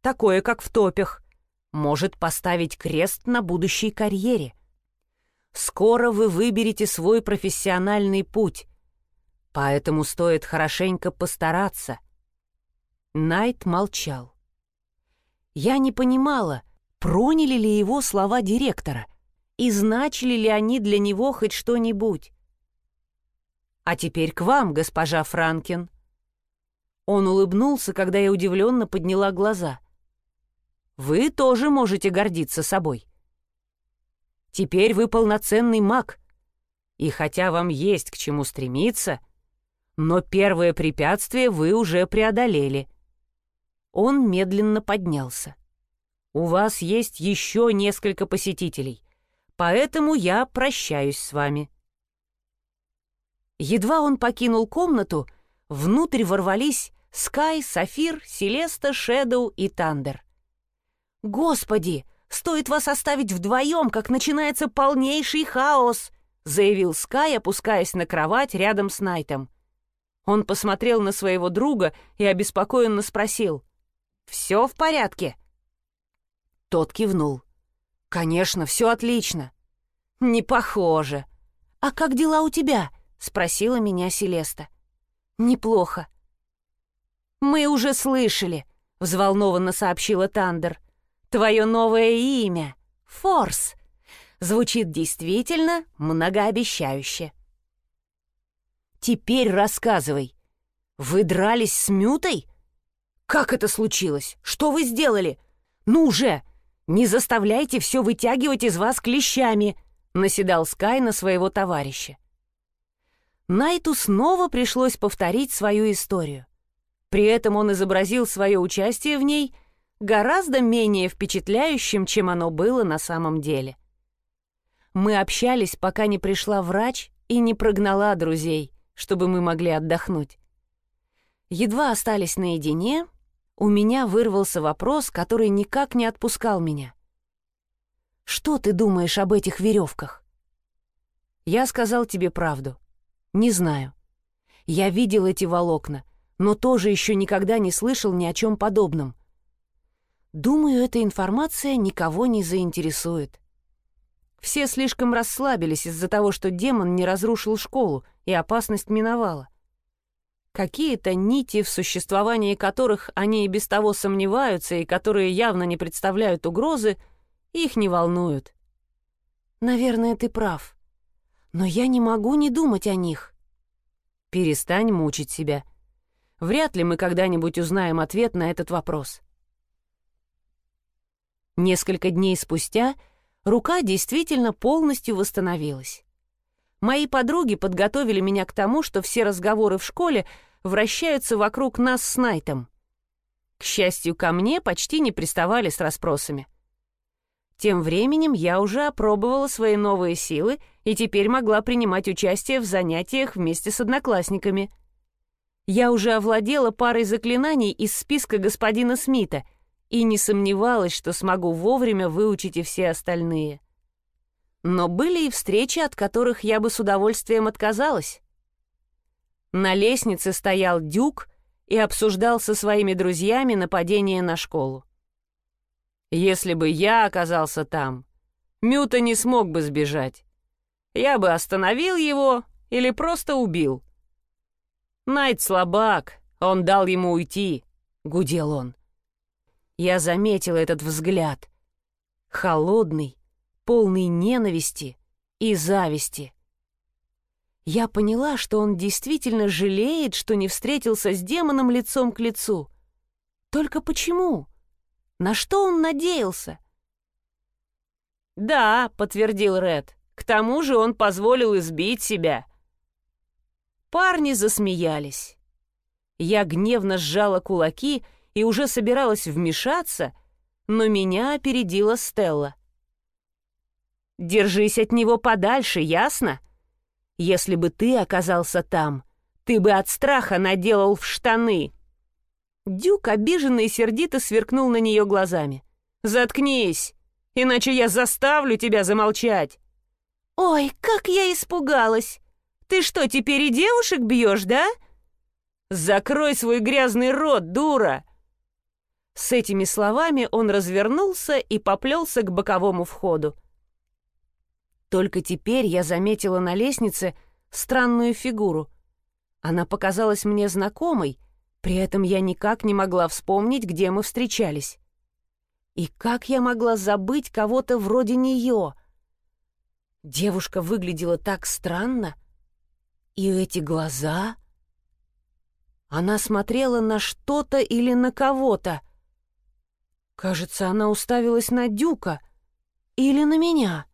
такое, как в топях, может поставить крест на будущей карьере. Скоро вы выберете свой профессиональный путь, поэтому стоит хорошенько постараться. Найт молчал. Я не понимала, проняли ли его слова директора и значили ли они для него хоть что-нибудь. «А теперь к вам, госпожа Франкин». Он улыбнулся, когда я удивленно подняла глаза — вы тоже можете гордиться собой. Теперь вы полноценный маг. И хотя вам есть к чему стремиться, но первое препятствие вы уже преодолели. Он медленно поднялся. У вас есть еще несколько посетителей, поэтому я прощаюсь с вами. Едва он покинул комнату, внутрь ворвались Скай, Сафир, Селеста, Шэдоу и Тандер. «Господи, стоит вас оставить вдвоем, как начинается полнейший хаос!» заявил Скай, опускаясь на кровать рядом с Найтом. Он посмотрел на своего друга и обеспокоенно спросил. «Все в порядке?» Тот кивнул. «Конечно, все отлично». «Не похоже». «А как дела у тебя?» — спросила меня Селеста. «Неплохо». «Мы уже слышали», — взволнованно сообщила Тандер. Твое новое имя — Форс. Звучит действительно многообещающе. Теперь рассказывай. Вы дрались с Мютой? Как это случилось? Что вы сделали? Ну же, не заставляйте все вытягивать из вас клещами, наседал Скай на своего товарища. Найту снова пришлось повторить свою историю. При этом он изобразил свое участие в ней — гораздо менее впечатляющим, чем оно было на самом деле. Мы общались, пока не пришла врач и не прогнала друзей, чтобы мы могли отдохнуть. Едва остались наедине, у меня вырвался вопрос, который никак не отпускал меня. «Что ты думаешь об этих веревках?» Я сказал тебе правду. Не знаю. Я видел эти волокна, но тоже еще никогда не слышал ни о чем подобном — Думаю, эта информация никого не заинтересует. Все слишком расслабились из-за того, что демон не разрушил школу, и опасность миновала. Какие-то нити, в существовании которых они и без того сомневаются, и которые явно не представляют угрозы, их не волнуют. Наверное, ты прав. Но я не могу не думать о них. Перестань мучить себя. Вряд ли мы когда-нибудь узнаем ответ на этот вопрос. Несколько дней спустя рука действительно полностью восстановилась. Мои подруги подготовили меня к тому, что все разговоры в школе вращаются вокруг нас с Найтом. К счастью, ко мне почти не приставали с расспросами. Тем временем я уже опробовала свои новые силы и теперь могла принимать участие в занятиях вместе с одноклассниками. Я уже овладела парой заклинаний из списка господина Смита — и не сомневалась, что смогу вовремя выучить и все остальные. Но были и встречи, от которых я бы с удовольствием отказалась. На лестнице стоял Дюк и обсуждал со своими друзьями нападение на школу. Если бы я оказался там, Мюта не смог бы сбежать. Я бы остановил его или просто убил. Найт слабак, он дал ему уйти, — гудел он. Я заметил этот взгляд. Холодный, полный ненависти и зависти. Я поняла, что он действительно жалеет, что не встретился с демоном лицом к лицу. Только почему? На что он надеялся? «Да», — подтвердил Ред, — «к тому же он позволил избить себя». Парни засмеялись. Я гневно сжала кулаки и уже собиралась вмешаться, но меня опередила Стелла. «Держись от него подальше, ясно? Если бы ты оказался там, ты бы от страха наделал в штаны». Дюк обиженно и сердито сверкнул на нее глазами. «Заткнись, иначе я заставлю тебя замолчать». «Ой, как я испугалась! Ты что, теперь и девушек бьешь, да?» «Закрой свой грязный рот, дура!» С этими словами он развернулся и поплелся к боковому входу. Только теперь я заметила на лестнице странную фигуру. Она показалась мне знакомой, при этом я никак не могла вспомнить, где мы встречались. И как я могла забыть кого-то вроде нее? Девушка выглядела так странно. И эти глаза... Она смотрела на что-то или на кого-то. Кажется, она уставилась на Дюка или на меня.